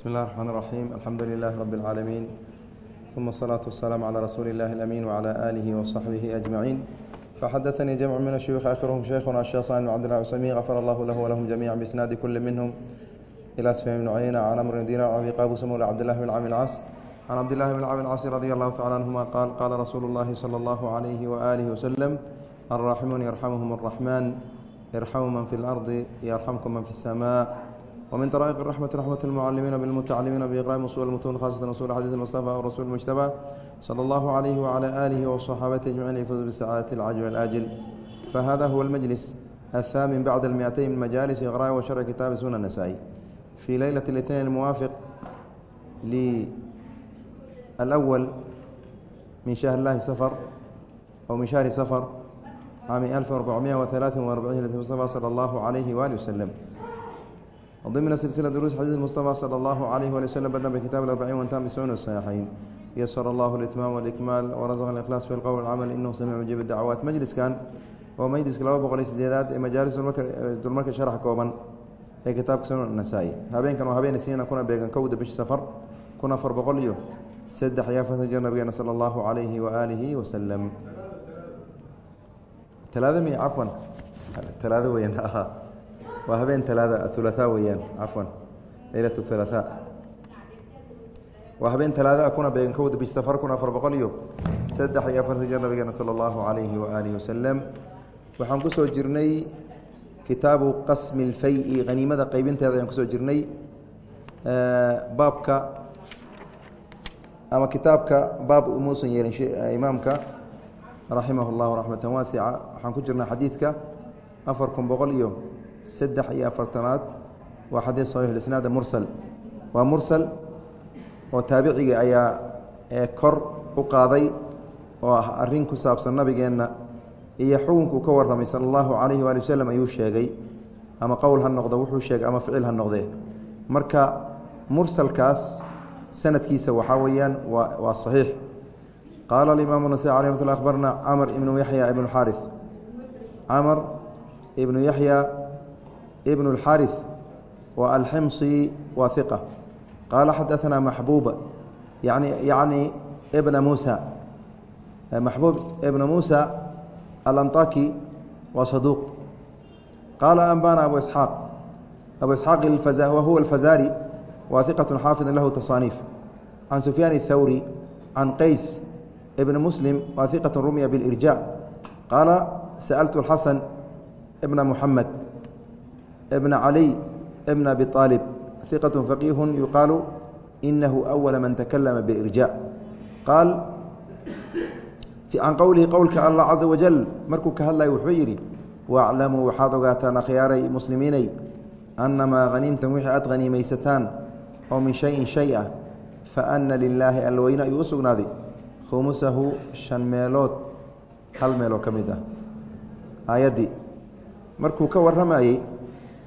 بسم الله الرحمن الرحيم الحمد لله رب العالمين ثم الصلاة والسلام على رسول الله الأمين وعلى آله وصحبه أجمعين فحدثني جمع من الشيوخ آخرهم شيخنا الشيخ صالح بن عبد الله العثيمين غفر الله له ولهم جميعا بإسناد كل منهم إلى سفيان بن عيينة عن عمرو بن دينار عن أبي قابوس مولى عبد الله بن عامر العاص عن عبد الله بن عامر العاص رضي الله تعالى عنهما قال قال رسول الله صلى الله عليه وآله وسلم الراحمون يرحمهم الرحمن يرحم من في الأرض يرحمكم من في السماء ومن طرائق الرحمة رحمة المعلمين بالمتعلمين بإقراء أصول المتون خاصة أصول حديث المصطفى والرسول المجتبى صلى الله عليه وعلى آله وصحابته أجمعين يفوز بالسعادة العاجل والآجل فهذا هو المجلس الثامن بعد المئتين من مجالس إقراء وشرع كتاب سنن النسائي في ليلة الاثنين الموافق للأول من شهر الله سفر أو من شهر سفر عام 1443 هجرة المصطفى صلى الله عليه وآله وسلم ضمن سلسلة دروس حديث المصطفى صلى الله عليه وآله وسلم بدأ بكتاب الأربعين وانتهى بسنن الصحيحين يسر الله الإتمام والإكمال ورزق الإخلاص في القول والعمل إنه سميع مجيب الدعوات مجلس كان oo majliska laba boqol iyo sideedaad ee majaalis dulmarka sharax kooban ee kitaabka sunan nasaa-i habeenkan waa habeen isniina kuna beegan kowda bishi safar kun afar boqol iyo saddex iyo afartan jir nabigeena sala allahu calayhi waaalihi wasalam talaado mi cafwan talaado weyaan waa habeen talaada athulahaa weeyaan. Cafwan leylat athulathaa waa habeen talaada kuna beegan kowda bish safar kun afar boqol iyo saddex iyo afarta jeer nabigeena sala allahu calayhi waaalihi wasalam waxaan ku soo jirnay kitaabu qasmi اlfay-i haniimada qaybinteeda ayaan ku soo jirnay baabka ama kitaabka baab muusan yeelin imaamka raximah اllahu raxmata waasica. Waxaan ku jirnaa xadiidka afar kun boqol iyo saddex iyo afartanaad. Waa xadiid saxiix isnaada mursal. Waa mursal oo taabiciga ayaa kor u qaaday oo ah arrin ku saabsan nabigeenna iyo xukunkuu ka warramay sala allahu calayhi waali wasalam ayuu sheegay. Ama qowl ha noqdo wuxuu sheegay ama ficil ha noqdee. Marka mursalkaas sanadkiisa waxaa weeyaan waa waa saxiix. Qaala alimaamu nasai alay mat akhbarna camr ibnu yaxya ibnu xaari camr ibnu yaxya ibnu اlxaariث wa alximsi waa hiqa qaala xadaثana maxbuuba yani yacni ibna muusa maxbuub ibna muusa alanطaki waa saduuq qaala anbana abu isxaaq abu isxaaq wahuwa alfazari waa hiqaة xaafid lahu taصaaniif can sufyaan الthawri can qays ibn muslim waa hiqaة rumya biاlirja qaala sa'altu اxasan ibna muxamed ibna caliy ibna abi aalib hiqaة faqiihu yuqaalu inahu أwala man takalama biirja qaal can qowlihi qowlka allah caza wajal markuu ka hadlaya wuxuu yidhi waaclamuu waxaad ogaataan akhyaaray muslimiinay annamaa haniimtan wixii aad haniimaysataan oo min shayin shay ah fa anna lilaahi allweyne ayuu u sugnaaday khumusahu shan meelood hal meeloo ka mid ah aayaddii markuu ka warramayey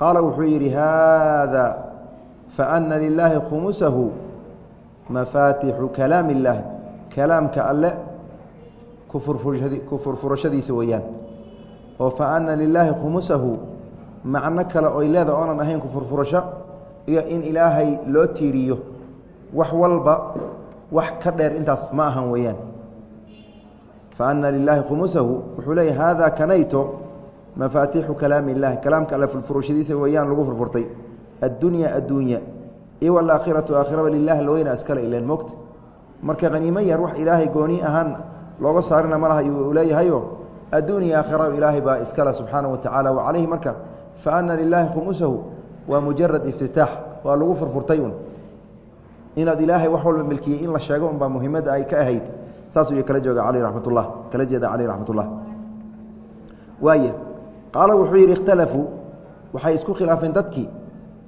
qaala wuxuu yidhi haada fa anna lilaahi khumusahu mafaatixu kalaami illaah kalaamka alle ku furfurashadiisa weeyaan. Oo fa anna lilaahi khumusahu macno kale oy leeda oonan ahayn ku furfurasho iyo in ilaahay loo tiiriyo. Wax walba wax ka dheer intaas ma ahan weeyaan. Fa anna lilaahi khumusahu wuxuu leeyahy haadaa kanayto mafaatixu kalaami illahi kalaamka alle furfurashadiisa weeyaan lagu furfurtay. Addunya adduunya iyo alaakhiratu aakhiraba lilahi laweyna askale ileen mogta marka haniimo yar wax ilaahay gooni ahaan looga saarina malaha uu leeyahayo. Adduuniya aakhira ilaahay baa iskale subxaana wa tacala wa calayhi marka fa anna lilaahi khumusahu waa mujarad iftitaax. Waa lagu furfurtay un inaad ilaahay wax walba milkiyey in la sheego unbaa muhimadda ay ka ahayd. Saas ayuu kala jooga cali raxmat kala jeeda cali raxmat waaya qaala wuxuu yidhi ikhtalafuu waxay isku khilaafeen dadkii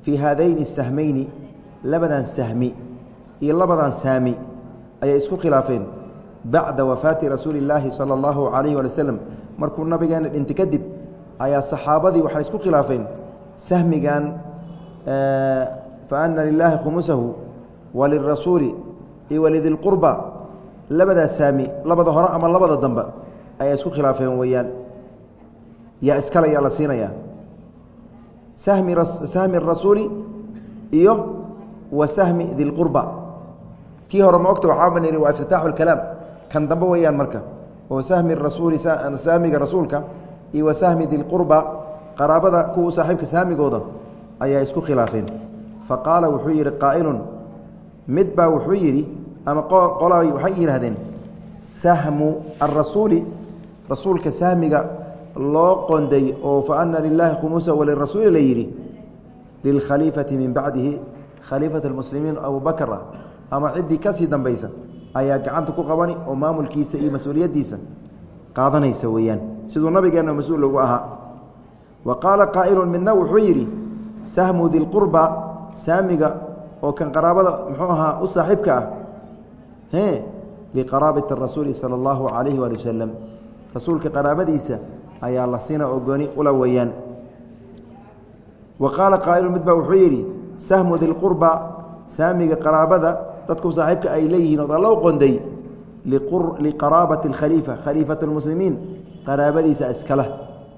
fii haadayni sahmayni labadan sahmi iyo labadan saami ayay isku khilaafeen bacda wafaati rasuuli illaahi sala allahu calayhi waali waslem markuu nabigeena dhinta kadib ayaa saxaabadii waxay isku khilaafeen sahmigan fa anna lilaahi khumusahu wa lilrasuuli iyo walidilqurba labadaas saami labada hore ama labada dambe ayay isku khilaafeen weeyaan yaa iskale yaa la siinaya sahmi sahmi rasuuli iyo wa sahmi dilqurba kii hore ma ogta waxaa baniri waa iftitaaxu lkalaam kan dambe weeyaan marka oo sahmi rasuuli sahmiga rasuulka iyo wa sahmi dilqurba qaraabada kuwa saaxiibka sahmigooda ayaa isku khilaafeen. Fa qaala wuxuu yidhi qaa'ilun. Mid baa wuxuu yidhi ama qola waxay yidhaahdeen sahmu arasuuli rasuulka sahmiga loo qonday oo fa ana lilaahi khumusa walirasuuli la yidhi lilkhaliifati min bacdihi khaliifati اlmuslimiin abubakr ah ama ciddii ka sii dambaysa ayaa gacanta ku qabani oo maamulkiisa iyo mas'uuliyaddiisa qaadanaysa weeyaan. Siduu nabigeenna mas'uul ugu ahaa. Wa qaala qaa'ilun midna wuxuu yidhi sahmu dilqurba saamiga oo kan qaraabada muxuu ahaa u saaxiibka ah liqaraabati rasuuli sala allahu calayhi waali wasalam rasuulka qaraabadiisa ayaa la siina oo gooni ula weeyaan. Wa qaala qaa'ilun midbaa wuxuu yidhi sahmu dilqurba saamiga qaraabada dadku saaxiibka ay leeyihiin ood alla qonday liqaraabati alkhaliifa khaliifat lmuslimiin qaraabadiisa iskale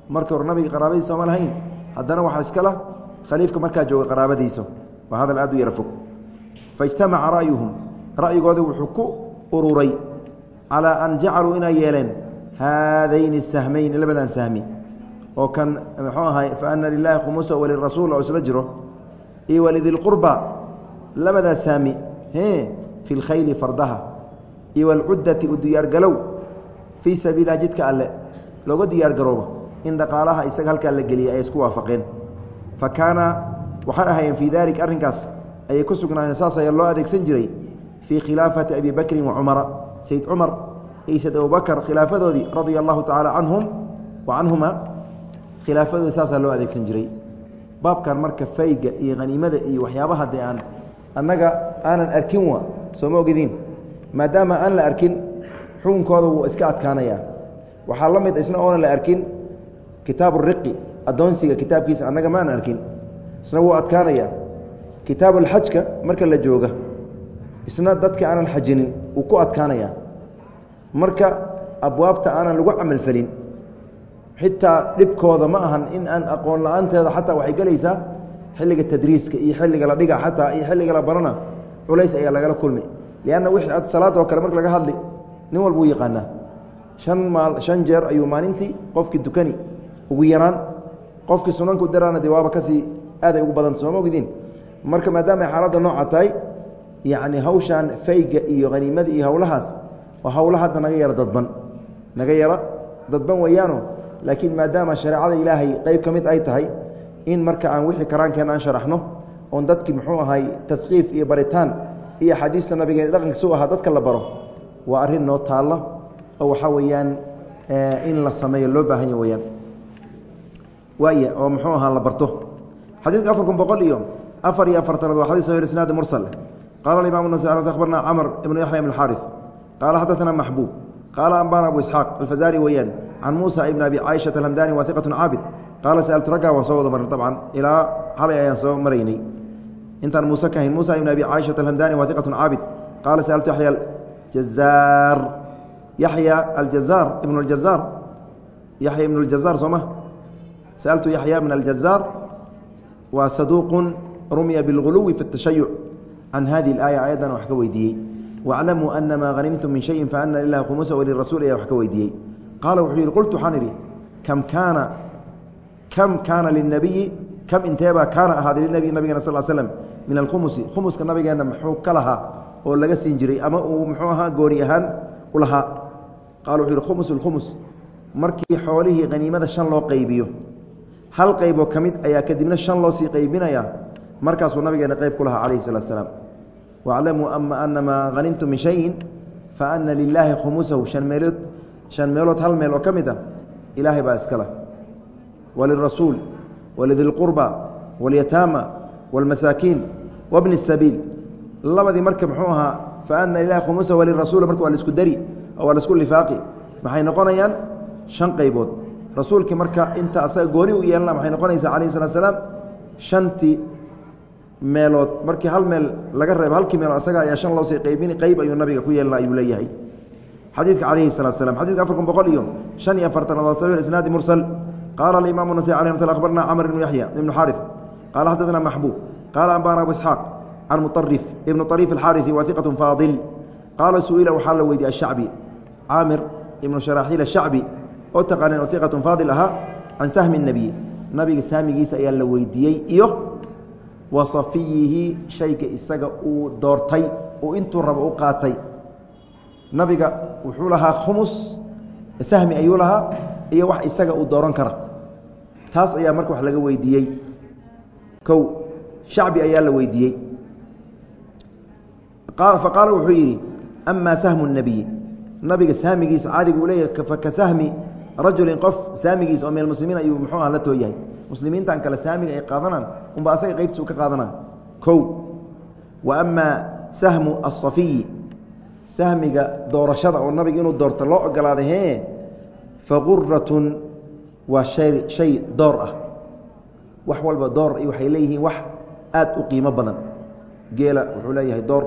marka hore nabiga qaraabadiisa ooma lahayn haddana waxaa iskala khaliifka markaa jooga qaraabadiisa. Waa hadal aad u yara fog faijtamaca ra'yuhum. Ra'yigoodii wuxuu ku ururay calaa an jacaluu inay yeeleen? Haadayni sahmayni labadan sahmi oo kan muxuu ahay faana lilaahi khumusa walirasuul oo isla jiro iyo walidilqurba labadaa saami e fi lkhayli fardaha iyo walcuddati u diyaargalow fii sabiililah jidka alle looga diyaargaroobo in dhaqaalaha isaga halkaa la geliyay ay isku waafaqeen fa kaana waxay ahaayeen fii dalik arrinkaas ayay ku sugnaayeen saas ayaa loo adeegsan jiray fii khilaafati abi bakrin wa cumara iyo sayd abubakar khilaafadoodii radia allahu tacaala canhum wa canhuma khilaafadoodii saasaa loo adeegsan jiray. Baabkan marka fayga iyo haniimada iyo waxyaabaha dee aan annaga aanan arkin wa sooma ogidiin maadaama aan la arkin xukunkooda wuu iska adkaanayaa. Waxaa la mid isna oonan la arkin kitaabu riqi addoonsiga kitaabkiisa annaga ma aan arkin. Isna wuu adkaanayaa. Kitaabuulxajka marka la jooga isna dadka aanan xajinin wuu ku adkaanayaa marka abwaabta aanan lagu camalfelin xitaa dhibkooda ma ahan in aan aqoon la'aanteeda xataa waxay gelaysaa xilliga tadriiska iyo xilliga la dhiga xataa iyo xilliga la barana culays ayaa lagala kulmi lianna wixii ad salaada oo kale marka laga hadli nin walbuu yaqaanaa. Shan maal shan jeer ayuu maalintii qofkii dukani ugu yaraan qofkii sunanku daraana dee waaba ka sii aaday ugu badanta sooma ogdiin marka maadaama ay xaaladda nooca tahay yacni hawshaan fayga iyo haniimada iyo howlahaas waa howla hadda naga yara dadban. Naga yara dadban weeyaano laakiin maadaama shareecada ilaahay qeyb ka mid ay tahay in marka aan wixii karaankeenna aan sharaxno oon dadkii muxuu ahay tadkiif iyo baritaan iyo axaadiista nabigeen dhaqanka su ahaa dadka la baro waa arrin noo taalla oo waxaa weeyaan in la sameeyo loo baahanya weyaan waaya oo muxuu ahaa la barto. Xadiidka afar kun boqol iyo afar iyo afartanaad waa xadis sahih isnaadi mursal. Qaala alimam nasai akhbarna camr ibnu yaxya ibn xaarif qaala xadaثana maxbuub qaala ambana abu isxaaq alfazari weeyaan can muusa ibn abi caaishaةa alhamdani wa iqaة caabid qaala sأltu ragga waan soo wada marnay abcan ilaa xalay ayaan soo maraynay intaan muuse ka hayn musa ibn abi caaishaةa alhamdani wa iqaة caabid qaala sأltu yaxya jazaar yaxya aljazaar ibn اljazaar yaxya ibn اljazaar soo ma sأltu yaxya ibn aljazaar waa saduuqu rumya biاlguluwi fi الtashayuc can hadihi اlaaya ayadan wax ka weydiiyey wاclamuu ana maa hanimtum min shayin faana lilahi khumusa walirasuul ayaa wax ka weydiiyey qaala wuxuu yidhi qultu waxaan idhi kam kaana kam kaana linabiyi kam inteebaa kaana ahaaday linabiyi nabigena sal slm min alkhumusi khumuska nabigeenna muxuu ka lahaa oo laga siin jiray ama uu muxuu ahaa gooni ahaan u lahaa qaala wuxuu yidhi khumus lkhumus markii xoolihii haniimada shan loo qaybiyo hal qayboo ka mid ayaa kadibna shan loo sii qaybinaya markaasuu nabigeena qayb ku lahaa calayhi salatu salaam waclamuu ama ana maa hanimtu min shayin fa ana lilaahi khumusahu han meelood shan meelood hal meel oo ka mid ah ilaahay baa iskale walirasuul walidilqurba walyataama walmasaakiin wabni اsabiil labadii marka muxuu ahaa fa ana lilahi khumusahu walirasuul marka waa la isku dari oo waa la isku lifaaqi maxay noqonayaan shan qaybood rasuulkii marka inta asaga gooni u yeelana waxay noqonaysaa alayh salaa slaam shantii meelood markii hal meel laga reebo halkii meelood asaga ayaa shan loo sii qaybin qayb ayuu nabiga ku yeelna ayuu leeyahay. Xadiidka calayhi salaa slam xadidka afar kun boqol iyo shan iyo afartanadood saxiix isnaadi mursal. Qaala alimaamu nasai alay mat akhbarna camr ibnu yaxya ibnu xaarif qaala xadadna maxbuub. Qaala ambana abu isxaaq can muarif ibnu ariif alxaariثi wa iqat faadil. Qaala su'ila waxaa la weydiye ashacbi caamir ibnu sharaaxiil ashacbi oo taqaaneen oo iqatun faadil ahaa can sahmi اnebiy nabiga saamigiisa ayaa la weydiiyey iyo wa safiyihi shayga isaga uu doortay uu intuu rabo u qaatay. Nabiga wuxuu lahaa khumus sahmi ayuu lahaa iyo wax isaga uu dooran kara taas ayaa marka wax laga weydiiyey. Kow shacbi ayaa la weydiiyey. Faqaala wuxuu yidhi amaa sahmu الnebiyi nabiga sahmigiisa caadigu uu leeyahay faka sahmi rajulin qof saamigiisa oo min almuslimiin ayuu muxuu ah la tooyahay muslimiintan kale saamiga ay qaadanaan unba asaga qaybtiis u ka qaadanaa. Kow wa amaa sahmu aلsafiyi sahmiga doorashada oo nabiga inuu doorto loo ogolaaday hee faquratun waa shay shay door ah. Wax walba door waxay leeyihiin wax aad u qiimo badan. Geela wuxuu leeyahay door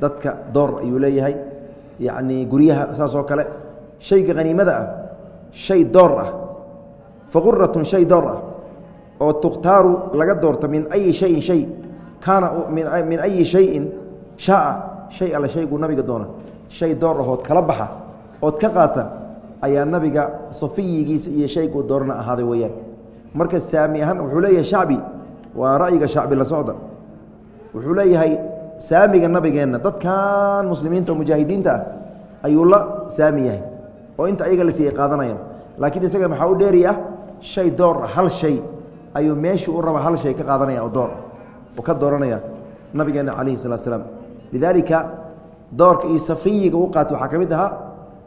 dadka door ayuu leeyahay. Yacnii guryaha saas oo kale shayga haniimada ah shay door ah. Faquratun shay door ah oo tukhtaaru laga doorto min ayi shayin shay kaana min ayi shayin shaaa shay alle shayguu nabiga doona shay door ahood kala baxa ood ka qaata ayaa nabiga safiyigiisa iyo shayguu doorana ahaaday weeyaan. Marka saami ahaan wuxuu leeyahay shacbi waa ra'yiga shacbi la socda. Wuxuu leeyahay saamiga nabigeenna dadkan muslimiinta oo mujaahidiinta ah ayuu la saami yahay oo inta ayaga la siiyey qaadanayaan laakiin isaga maxaa u dheeri ah? Shay door hal shay ayuu meeshuu u raba hal shay ka qaadanaya oo door. Oo ka dooranaya nabigeena calayhi salaatu salaam. Lidaalika doorka iyo safiyiga u qaatay waxaa ka mid ahaa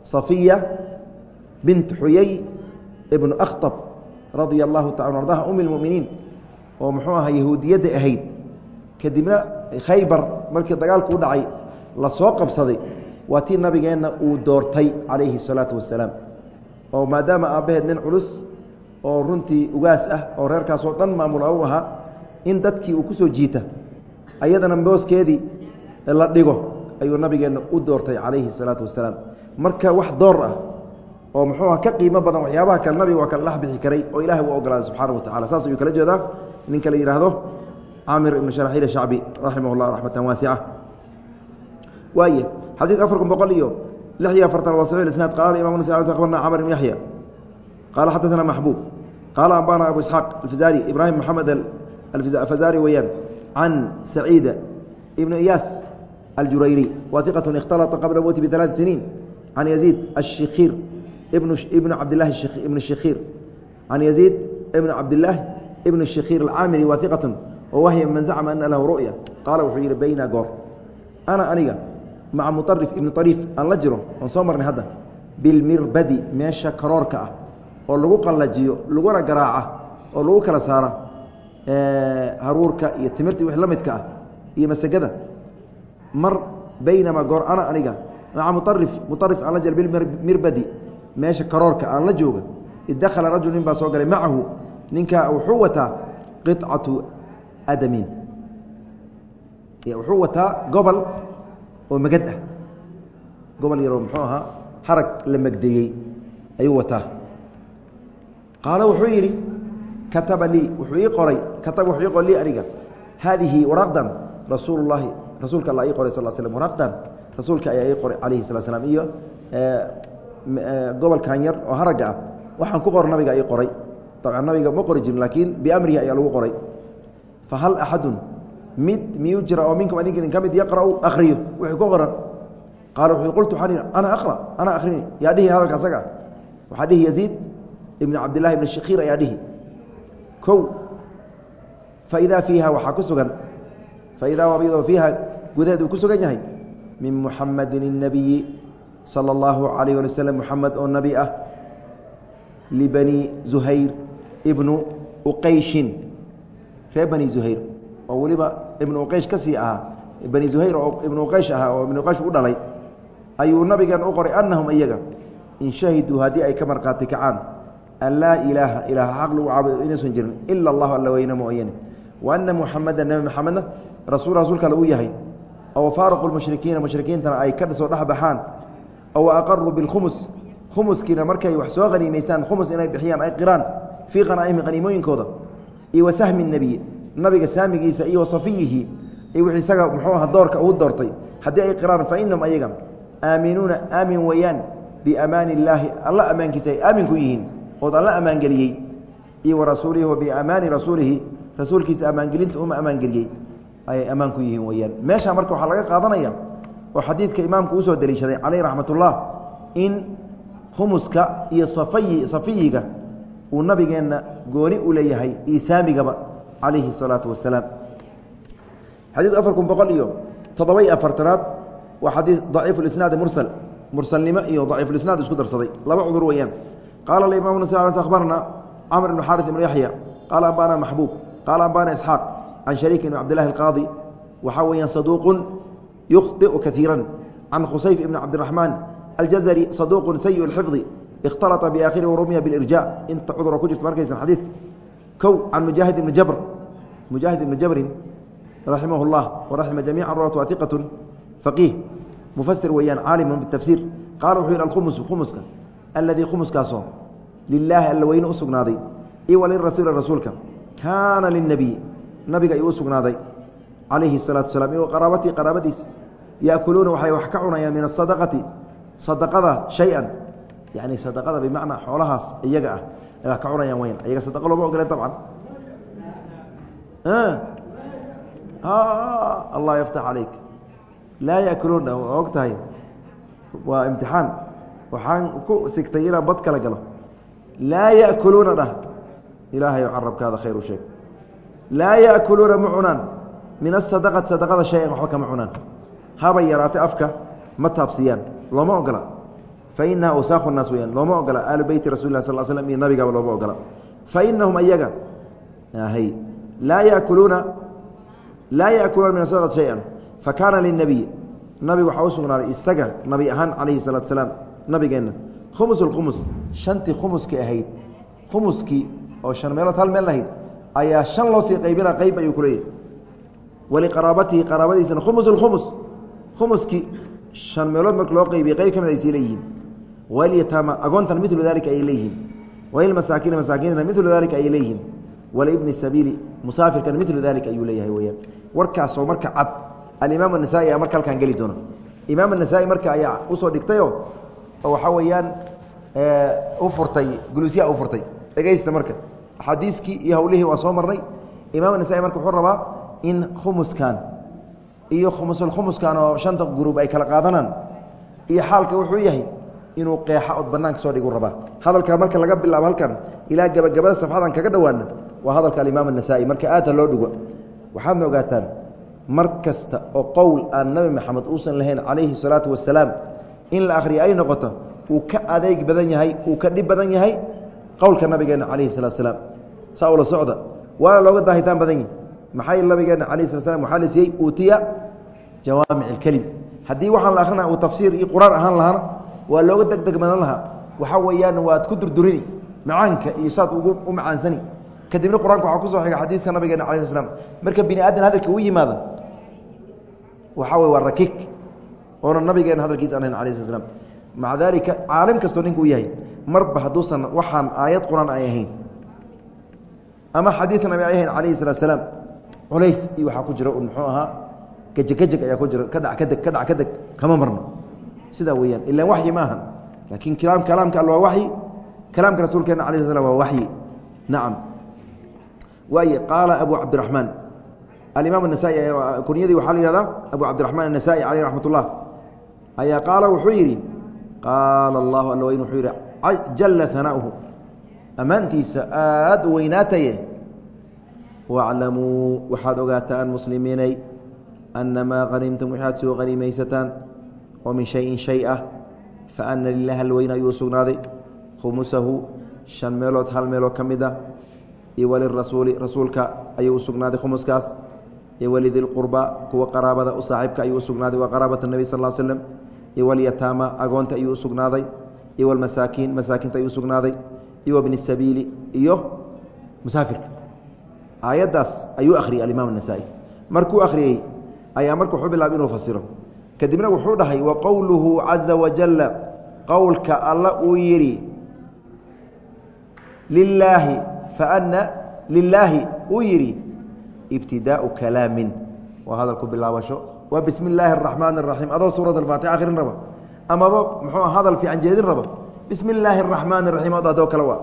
safiya bint xuyay ibnu akhtab radia allahu taala ardaha umi lmuminiin oo muxuu ahaa yahuudiyadda ahayd. Kadibna khaybar markii dagaalku u dhacay la soo qabsaday. Waa tii nabigeenna uu doortay calayhi salaatu wasalaam. Oo maadaama aabbaheed nin culus oo runtii ugaas ah oo reerkaasoo dhan maamula u ahaa in dadkii uu ku jiita ayadana mooskeedii la dhigo ayuu nabigeenna u doortay calayhi salaatu wasalaam. Marka wax door ah oo muxuuah ka qiimo badan waxyaabaha kale nabiga waa kala dhex bixi karay oo ilahay uu ogolaaday subxana wa tacala saas ayuu kala jeedaa. Ninka la yidhaahdo caamir ibnu sharaxiil shacbi raximah llah raxmatan waasica waay xadiid afar kun boqol iyo lix iyo afartan waa saxix isnaad qaala imam nas barna camr ibn yaxya. Qaala xadaana maxbuub qaal ambana abu isxaaq alfazari ibrahim maxamed afazari weyaan can saciida ibnu iyaas aljurayri waa iqat ikhtalaa qabla mowti bialaث siniin can yaziid ashikhiir ibnu cabdilahi ibn shikhiir can yaziid ibnu cabdilaah ibn shikhiir alcaamiri waa iqat wahya man zacma ana lahu ru'ya qaala wuxuu yihi bayna goor ana aniga maca muarif ibnu ariif aan la jiro oon soo marnay hadda bilmirbadi meesha karoorka ah oo lagu qallajiyo laguna garaaca oo lagu kala saara haruurka iyo timirta wix la midka ah iyo masagada. Mar baynamaa goor ana aniga maca muarif muarif aan la jiro bilmirbadi meesha karoorka aan la jooga id dakhala rajul nin baa soo galay macahu ninkaa wuxuu wataa qicatu adamin. Wuxuu wataa gobol oo magad ah. Gobol yaroo muxuu ahaa harag la magdeeyey ayuu wataa qaala wuxuu yidhi kataba lii wuxuu ii qoray kataba wuxuu ii qoray lii aniga haadihi waraaqdan rasuulu rasuulka alla ii qoray sal slm waraaqdan rasuulka ayaa ii qoray calayhi salatu slam iyo gobolkan yar oo haragga ah. Waxaan ku qor nabiga ii qoray. Dabcan nabiga ma qori jirin laakiin biamrihi ayaa lagu qoray. Fahal axadun mid miyuu jira oo minkum adinka idin ka mid yaqra'u akhriyo. Wuxuu ku qoran. Qaala wuxuu qultu waxaan ana aqra ana akhrini yaa dhihi hadalka asaga? Waxaa dhihi yaziid ibn cabdillahi ibn shakhiir ayaa dhihi kow faidaa fiiha waxaa ku sugan faidaa wabyadoo fiiha gudaheed uu ku sugan yahay min muxamadin الnabiyi salى اllahu alayh ali waslm muxamed oo nebi ah libani zuhayr ibnu uqayshin reer bani zuhayr oo weliba ibnu uqaysh ka sii ahaa bani zuhayr oo ibnu uqaysh ahaa oo ibnu uqaysh u dhalay ayuu nabigan u qoray annahum iyaga in shahiduu haddii ay ka markhaati kacaan an laa ilaaha ilaaha xaq lagu caabudo inaysan jirin ila allahu alla weyne mooyane. Wa anna muxameda nebi maxamedna rasuul rasuulka alle u yahay. Ow faaruqu lmushrikiina mushrikiintana ay ka soo dhexbaxaan. Ow aqaruu bilkhumus khumuskiina markay wax soo haniimaystaan khumus inay bixiyaan ay qiraan fii qanaa'imi qaniimooyinkooda. Iyo wa sahmi nebiy nabiga saamigiisa iyo wa safiyihi iyo wixii isaga muxuu aha doorka uu doortay. Haddii ay qiraan fa inahum ayaga aaminuuna aamin weeyaan biamaani illaahi alla ammaankiisa ay aamin ku yihiin ood alla ammaangeliyey iyo wa rasuulihi wa biamaani rasuulihi rasuulkiisa ammaangelinta uma ammaangeliyey ayay ammaan ku yihiin weyaan meeshaa marka waxaa laga qaadanaya oo xadiidka imaamku usoo deliishaday caleyh raxmatullah in khumuska iyo safayi safiyiga uu nabigeenna gooni u leeyahay iyo saamigaba calayhi الsalaatu wasalaam xadiidku afar kun boqol iyo toddoba-iyo afartanaad waa xadiid daciif اlisnaadi mursal mursalnimo iyo daciifulisnaad isku darsaday laba cudur weeyaan qaala aimam nas akhbarna camr ibn xaari ibn yaxya qaala ambana maxbuub qaala ambana isxaaq can shariik ibn cabdillahi alqaadi waxaa weeyaan saduuqu yukhطiu kaiira can khusayf ibn cabdiraxmaan aljazari saduuqu sayi اlxifdi اkhtalطa biaakhiri warumiya biاlirja inta cudura ku jirta markaysan xadiidka kow can mujaahid ibni jabr mujaahid ibni jabrin raximah اllah waraxima jamiica rawat wa iqat faqiih mufasir weeyaan caalimun bitafsiir qaala wuxuu yidhi alkhumusu khumuska alladii khumuskaasoo lilaahi alla weyne u sugnaaday iyo walirasuuli rasuulka kaana lilnebiy nabiga ayuu u sugnaaday calayhi الsalatu wasalaam iyo qaraabatii qaraabadiisa yaakuluuna waxay wax ka cunayaan min asadaqati sadaqada shay-an yani sadaqada bimacnaa xoolahaas iyaga ah ay ka cunayaan weyan iyaga sadaqa looma ogoleen dabcan allah yaftax calayk laa yaakuluun waa og waa imtixaan waxaan ku sigtay inaan bad kala galo. Laa yaakuluuna dhah ilaahay carabkaada khayr u sheeg laa yaakuluuna ma cunaan. Min asadaqati sadaqada shay-an waxba kama cunaan. Habay yaraatay afka ma taabsiyaan. Looma ogola fa inaha awsaakhu naas weyaan looma ogola aalu beyti rasuli lah sal slm iyo nabigaba looma ogola fa inahum ayaga hy laa yaakuluuna laa yaakuluuna min asadaqati shay-an. Fa kaana lilnebiy nabiga waxaa u sugnaaday isaga nabi ahaan calayhi salaatu salaam nabigeenna khumusulkhumus shantii khumuskii ahayd. Khumuskii oo shan meelood hal meel ahayd ayaa shan loo sii qaybina qayb ayuu ku leeyahay. Waliqaraabatihi qaraabadiisana khumusulkhumus khumuskii shan meelood marka loo qaybiyey qayb ka mid ay sii leeyihiin. Walyataama agoontan milu daalika ayay leeyihiin. Walmasaakiina masaakiintana milu daalika ayay leeyihiin. Walibni sabiili musaafirkana milu daalika ayuu leeyahay weyaan warkaasoo marka cad alimaam anasaa'i a marka halkaan geli doona. Imaam anasaa'i marka ayaa u soo dhigtayoo oo waxaa weeyaan ufurtay gulusyaa ufurtay dhegaysta marka. Xadiiskii iyo hawlihii waa soo marnay. Imaam anasaa'i marka wuxuu rabaa in khumuskan iyo khumusulkhumuskan oo shanta gruub ay kala qaadanaan iyo xaalka wuxuu yahay inuu qeexa ood bannaanka soo dhigu rabaa. Hadalkan marka laga bilaabo halkan ilaa gabagabada safxadan kaga dhawaana waa hadalka alimaam anasaa'i marka aada loo dhigo. Waxaadna ogaataan mar kasta oo qowl aan nabi maxamed uusan lahayn calayhi salaatu wasalaam in la akhriyo ay noqoto uu ka adeeg badan yahay uu ka dhib badan yahay qowlka nabigeena calayhi salatu salaam. Saa ula socda waana looga daahitaan badan yahi maxay nabigeena calayhi slat slam waxaa la siiyey uutiya jawaamic اlkelim haddii waxaan la akhrina uu tafsiir iyo qur'aan ahaan lahaana waa looga degdeg badan lahaa. Waxaa weeyaan waad ku durdurini macaanka iyo saad ugu u macaansani. Kadibna qur'aanka waxaa ku soo xiga xadiidka nabigeena cala sl slam marka bini aadan hadalka u yimaada waxaa wey waa rakig oona nabigeena hadalkiisa aan hayn ala slam maca daalika caalim kastoo ninkuu yahay. Marba hadduusan waxaan aayad quraan ay ahayn. Ama xadiidkan ay ahayn alayhi salaa salaam. Culays iyo waxaa ku jira un muxuu ahaa gejegejeg ayaa ku jira. Kadhac kadeg kadhac kadeg kama marno. Sidaa weeyaan ilaan waxyi ma laakiin kalaam kalaamka al waa waxyi kalaamka rasuulkeena alah slam waa waxyi nacam waaye qaala abu cabdiraxmaan. Alimaam anasai kunyadii waxaa la yihahdaa abu cabdiraxmaan anasai caleyh raxmat ullah ayaa qaala wuxuu yidhi qaala allahu alla weyn wuxuu yidhi jalla hanaaؤuhu ammaantiisa aad u weynaataye. Waclamuu waxaad ogaataan muslimiinay annamaa hanimtum waxaad soo hanimaysataan oo min shayin shay ah fa anna lilaah alweyn ayuu sugnaaday. Khumusahu shan meelood hal meeloo ka mid ah iyo walirasuuli rasuulka ayuu usugnaaday khumuskaas iyo walidilqurba kuwa qaraabada u saaxiibka ayuu usugnaaday sugnaaday waa qaraabat nebi sal l slam iyo walyataama agoonta ayuu usugnaaday iyo walmasaakiin masaakiinta ayuu usugnaaday iyo wabni sabiili iyo musaafirka. Aayaddaas ayuu akhriyay alimaam الnasaa-i markuu akhriyey ayaa marka wuxuu bilaabay inuu fasiro. Kadibna wuxuu dhahay wa qowluhu caza wajala qowlka alla uu yidhi lilaahi faana lilaahi uu yidhi ibtidaau kalaamin. Waa hadalku bilaabasho waa bismi illaahi araxmaan araxiim adoo suurat alfaatix akhrin raba. Amaba muxuu hadal fiican jeedin raba. Bismi illaahi araxmaan araxiim adoo kale waa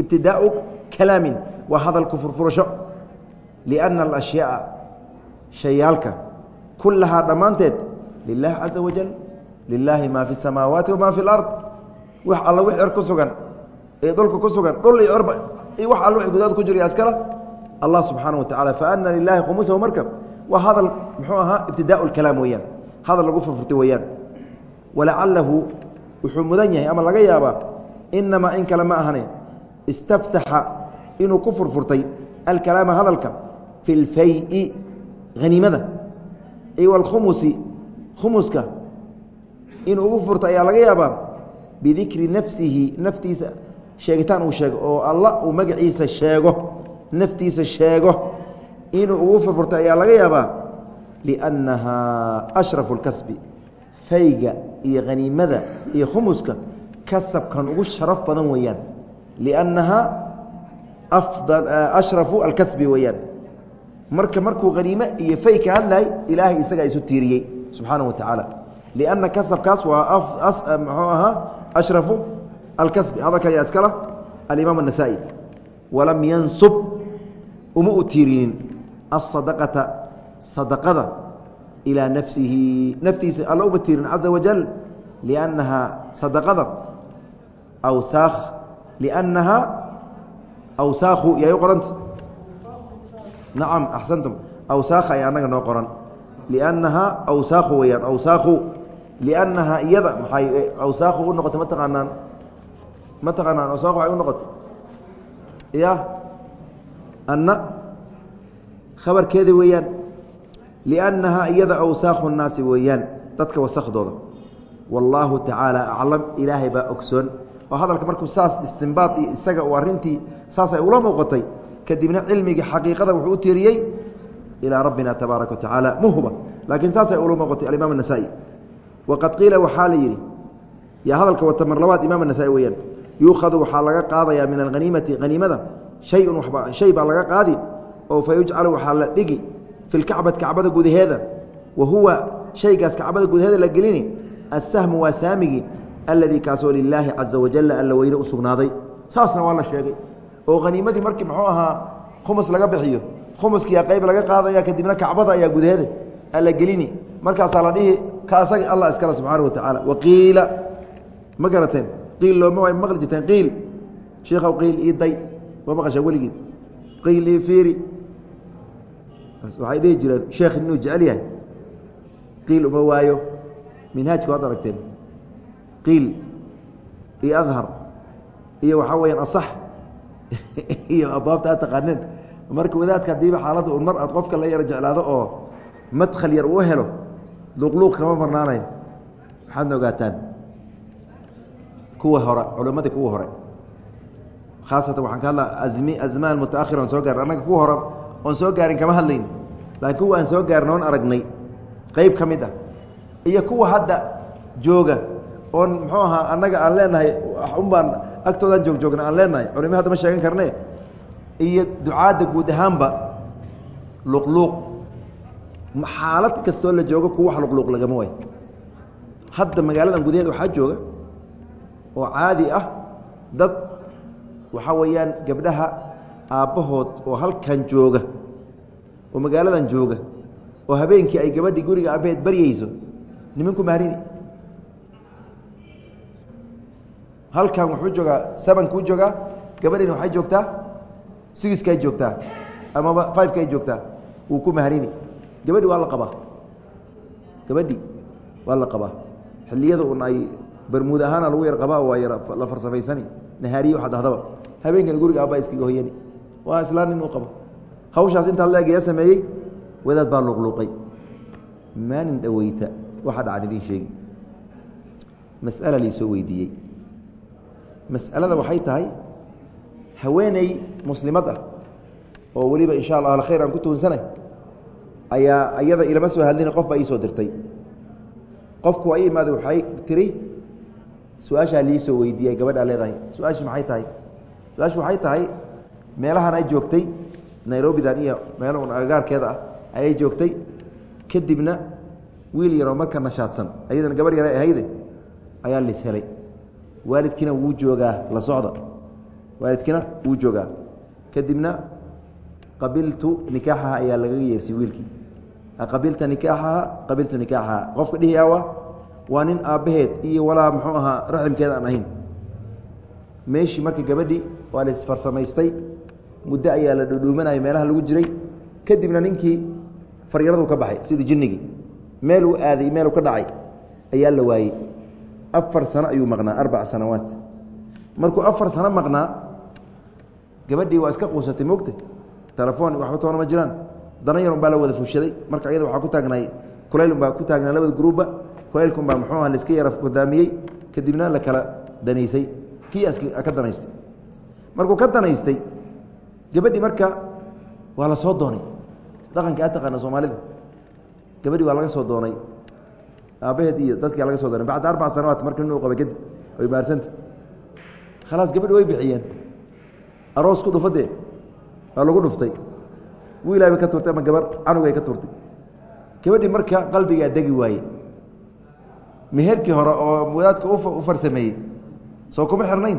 ibtidaau kalaamin. Waa hadalku furfurasho. Lianna alashyaaa shayaalka kullahaa dhammaanteed lilaahi caza wajal lilaahi maa fi samaawaati wamaa fi lard wax alla wix er ku sugan ee dhulka ku sugan dhul iyo orba iyo wax alla wix gudaad ku jira askala allah subxaana wa tacala faana lilaahi khumusahu marka waa hadal muxuu ahaa ibtidaau lkalaam weeyaan. Hadal lagu furfurtay weeyaan. Walacalahu wuxuu mudan yahay ama laga yaabaa inamaa in kale ma ahane istaftaxa inuu ku furfurtay alkalaama hadalka fi lfayi haniimada iyo alkhumusi khumuska. Inuu ugu furtay ayaa laga yaabaa bidikri nafsihi naftiisa sheegitaan uu sheego oo alla uu magaciisa sheego naftiisa sheego inuu ugu furfurtay ayaa laga yaabaa liannahaa ashrafu اlkasbi fayga iyo haniimada iyo khumuska kasabkan ugu sharaf badan weeyaan liannahaa ashrafu alkasbi weeyaan marka markuu haniime iyo fay ka hadlay ilaahay isagaa isu tiiriyey subxaanaه wa tacaala lianna kasabkaas waa muxuu ahaa ashrafu alkasbi hadalka ayaa iskala alimaam الnasaa-i walam yansub uma u tiirinin aلsadaqata sadaqada ilaa nafsihi naftiisa alla uma tiirin caza wajal liannahaa sadaqada awsaakh liannahaa awsaakhu yay u qoranta? Nacam axsantum. Awsaakha ay annaga noo qoran. Liannahaa awsaakhu weyaan awsaakhu liannahaa iyada maxay awsaakhu u noqotay ma taqaanaan? Ma taqaanaan awsaakhu waxay u noqotay? Ya anna khabarkeeda weeyaan liannahaa iyada awsaakhu nnaasi weeyaan dadka wasakhdooda. Wallaahu tacaala aclam ilaahay baa ogsoon. Oo hadalka markuu saas istimbaad iyo isaga uu arrintii saas ay ula muuqatay kadibna cilmigii xaqiiqada wuxuu u tiiriyey ilaa rabbina tabaaraka wa tacaala muhba laakiin saasay ula muuqatay alimaam anasaa'i waqad qiila waxaa la yidhi yaa hadalka wata labaad imaam anasaa'i weeyaan yuukhadu waxaa laga qaadayaa min alhaniimati haniimada shayun shay baa laga qaadi oo fa yujcalu waxaa la dhigi fi lkacbati kacbada gudaheeda. Wa huwa shaygaas kacbada gudaheeda la gelini asahmu waa saamigii alladii kaasoo lilaahi caza wajalla alla weyne u sugnaaday. Saasna waa la sheegay. Oo haniimadii markii muxuu ahaa khumus laga bixiyo khumuskiyaa qayb laga qaadaya kadibna kacbada ayaa gudaheeda alla gelini. Markaasaa la dhihi ka asaga allah iskale subxaana wa tacaala waqiila ma garateen? Qiil looma way maqli jirteen? Qiil. Shiikhow qiil ii day. Ma maqashaa weligii? Qiil ii fiiri waxay dhihi jireen sheekh inuu jecel yahay? Qiil uma waayo. Minhaajka waad aragteen. Qiil iyo adhar iyo waxaa weyaan asax iyo abwaabta aad taqaaneen. Marka wadaadka hadiiba xaaladda un mar aad qofka la yaro jeclaado oo madkhal yar uu helo luqluuq kama marnaanayo waxaadna ogaataan. Kuwa hore culimmadii kuwa hore. Khaasatan waxaan ka hadlaa ami azmaan mutaakhir oon soo gaarin annaga kuwa hore oon soo gaarin kama hadlayn. Laakiin kuwa aan soo gaarin oon aragnay qeyb ka mid ah. Iyo kuwa hadda jooga oon muxuu ahaa annaga aan leenahay un baan agtoodaan joogjoogna aan leenahay culima hadda ma sheegan karne iyo ducaadda guud ahaanba luqluuq. Xaalad kastoo la joogo kuwa wax luqluuq lagama way hadda magaaladan gudaheed waxaa jooga oo caadi ah dad waxaa weeyaan gabdhaha aabbahood oo halkan jooga oo magaaladan jooga oo habeenkii ay gabadhii guriga aabbaheed baryeyso nimanku mahrini halkan wuxuu joogaa sebankuu joogaa gabadhiina waxay joogtaa sigiskay joogtaa amaba fivekay joogtaa wuu ku mahrini gabadhi waa la qabaa. Gabadhi waa la qabaa. Xilliyada un ay barmuud ahaana lagu yar qabaa waa yar la farsafaysani nahaariye waxaa dahdaba habeenkana guriga aabba iskaga hoyani waa islaan nin qabo. Hawshaas intaa la egaya sameeyey wadaad baa luqluuqay maalin dhaweyta? Waxaa dhacan idiin sheegi. Mas'ala laisoo weydiiyey. Mas'alada waxay tahay haweeney muslimad ah oo weliba insha allah alkhayr aan ku tuunsanay ayaa iyada ilama soo hadlina qof baa ii soo dirtay. Qofku waa ii imaada waxay tiri su'aashaa liisoo weydiiyey? Gabadhaa leedahay. Su'aashii maxay tahay? Su'aashu waxay tahay meelahan ay joogtay nairobidan iyo meel un agagaarkeeda ah ayay joogtay. Kadibna wiil yaroo marka nashaadsan ayadana gabar yara ahayde ayaa lis helay. Waalidkiina wuu joogaa la socda waalidkiina wuu joogaa. Kadibna qabiltu nikaaxaha ayaa lagaga yeersiy wiilkii. Qabilta nikaaxaha qabiltu nikaaxaha. Qofka dhihiyaawa waa nin aabbaheed iyo walaa muxuu ahaa raximkeed aan ahayn. Meeshii marka gabadhi waa la isfarsamaystay muddo ayaa la dhudhuumanaya meelaha lagu jiray. Kadibna ninkii faryaradu ka baxay sidii jinnigii meeluu aaday meeluu ka dhacay ayaa la waayey afar sano ayuu maqnaa arbac sanawaat markuu afar sano maqnaa gabadhii waa iska quusatay mogta telefoon waxba toona ma jiraan. Dana yarun baa la wada fuushaday marka ayada waxaa ku taagnaay kulaylun baa ku taagnaa labada gruubba kulaylkun baa muxuu aha laiska yara godaamiyey. Kadibna la kala danaysay. Kii ka danaystay. Markuu ka danaystay gabadhii marka waa la soo doonay. Dhaqanka aad taqaana soomaalida. Gabadhii waa laga soo doonay. Aabbaheed iyo dadkia laga so doonay. Bacda arbac sanawaat marka nin uu qabay kadib way maarsanta khalaas gabadhi way bixiyeen. Aroos ku dhufadee waa lagu dhuftay. Wiilaa bay ka tuurtay ama gabar canugay ka tuurtay. Gabadhii marka qalbigaa degi waaye meherkii hore oo wadaadka u farsameeyey. Soo kuma xirnayn?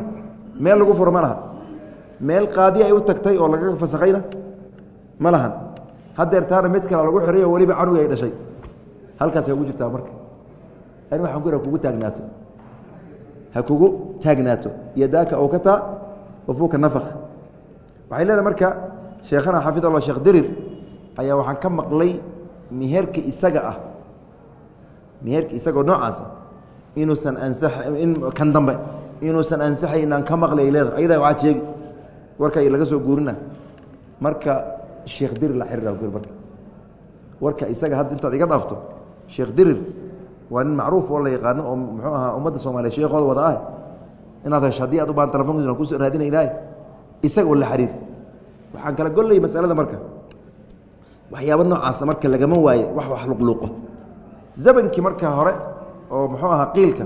Meel lagu furo ma laha meel qaadi ay u tagtay oo laga fasakhayna ma lahan. Haddeer taana mid kale lagu oo weliba canugi ay dhashay. Halkaas ugu jirtaa marka. Ani waxaan ku kugu taagnaato. Ha kugu taagnaato. Yadaaka ow ka taa wafuuka nafak waxay leedahay marka sheekhana xafid allah sheekh dirir ayaa waxaan ka maqlay meherka isaga ah. Meherka isagoo noocaasa inuusan ansa kan dambe inuusan ansaxay inaan ka maqlay ay leedahay. Ayadaa waxaad sheegi warka laga soo guurina. Marka sheekh dirir la xiriira marka warka isaga hadda intaad iga dhaafto sheekh dirir waa nin macruuf oo la yaqaano oo muxuu ahaa ummadda soomaliya sheekooda wada ah inaad hesho haddii aad u baahan telefonkiisa ku soo raadinaynaay isaga oo la xiriir. Waxaan kala gollay masalada marka. Waxyaaba noocaasa marka lagama waaye wax wax luqluuqo. Zamankii marka hore oo muxuu ahaa qiilka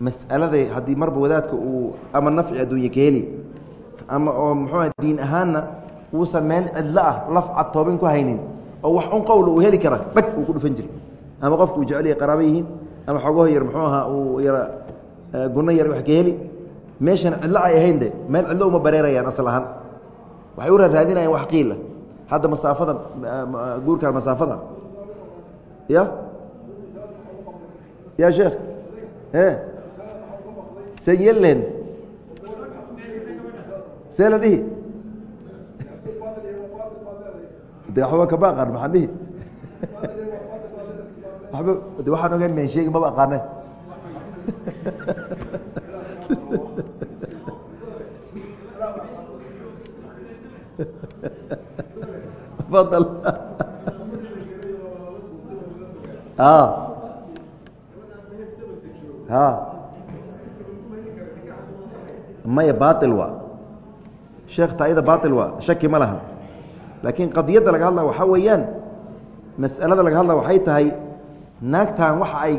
mas'alada haddii marba wadaadka uu ama nafci adduunye ka heli ama oo muxuu aha diin ahaanna uusan meel cidlo ah laf cad toobin ku haynin oo wax un qowla uu heli kara dhag uu ku dhufan jiray. Ama qofku uu jecel yahay qaraabo yihiin ama xoogaho yar muxuu ahaa uu yara gunno yar wax ka heli. Meeshan cidlo ay ahayn de meel cidlo uma bareerayaan asal ahaan. Waxay u raaraadinayaan wax qiila hadda masaafada guurkan masaafada. Ya? Ya sheekh? E sen yellen see la dhihi? De waxba kama aqaan maxaan dhihi? Waba de waxaan ogeyn men sheegi maba aqaane fadal. A a maya bail waa sheekh taayada bail waa shaki ma lahan laakiin qadiyadda laga hadla waxaa weeyaan mas'alada laga hadla waxay tahay naagtan waxa ay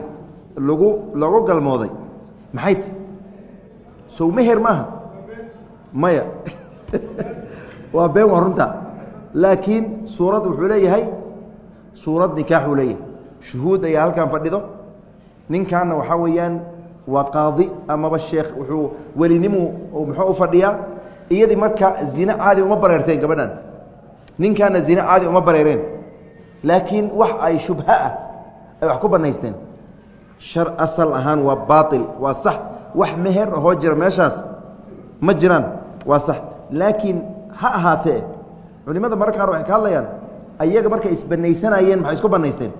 lagu loogu galmooday. Maxay ti? Sow meher maaha? Maya. Waa been waa runta. Laakiin suurad wuxuu leeyahay suurad nikaaxuu leeyahay. Shuhuud ayaa halkan fadhido. Ninkanna waxaa weeyaan waa qaadi amaba sheekh wuxuu welinimu muxuu u fadhiyaa iyadii marka zine caadi uma bareerteen gabadhan ninkaana zine caadi uma bareereen. Laakiin wax ay shubha ah ay wax ku banaysteen shar asal ahaan waa baail waa sax. Wax meher ahoo jira meeshaas ma jiraan waa sax. Laakiin ha ahaatee culimada mararka qaar waxay ka hadlayaan ayaga markay isbanaysanayeen maxay isku banaysteen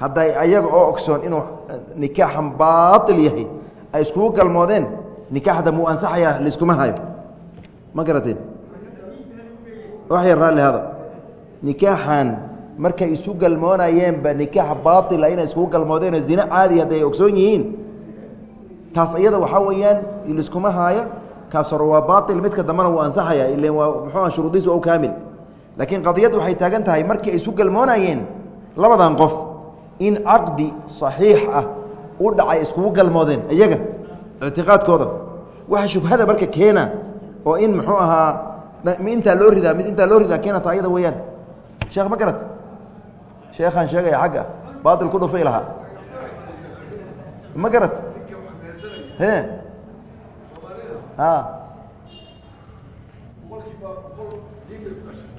hadday ayaga oo ogsoon inuu nikaaxan baail yahay ay iskugu galmoodeen nikaaxda muu ansaxaya laiskuma hayo ma garateen? Wax yar raalli hada. Nikaaxan markay isu galmoonayeenba nikaax baaila inay iskugu galmoodeenoo zine caadi hadday ay ogsoon yihiin. Taas iyada waxaa weeyaan laiskuma haayo kaas waa baail midka dambena wuu ansaxaya ilan waa muxuuha shuruudiis waa u kaamil. Laakiin qadiyaddu waxay taagan tahay markii isu galmoonayeen labadan qof in caqdi saxiix ah u dhacay iskugu galmoodeen iyaga ictiqaadkooda. Waxa shubhada marka keena oo in muxuu ahaa intaa loo ridaa mid intaa loo ridaa keena ta ayada weeyaan. Sheekh ma garat sheekhaan sheegaya xagga baatil ku dhufay lahaa. Ma garat he? A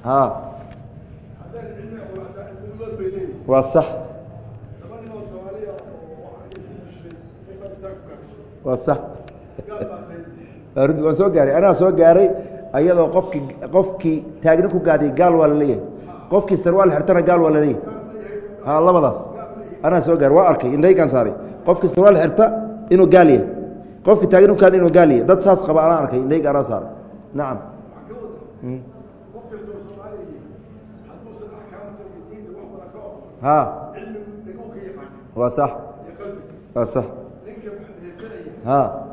a waa sax. Waa sax waan soo gaaray. Anaa soo gaaray ayadoo qofkii qofkii taagni ku gaadiy gaal waa la leeyahay qofkii sarwaal xirtana gaal waa la leeyahay ha labadaas. Anaa soo gaaray waa arkay indhaygaan saaray. Qofkii sarwaal xirta inuu gaal yahay. Qofkii taagni ku gaadiy inuu gaal yahay. Dad saas qaba anaa arkay indhayga anaa saaray. Nacam ha. Waa sax. Waa sax. Ha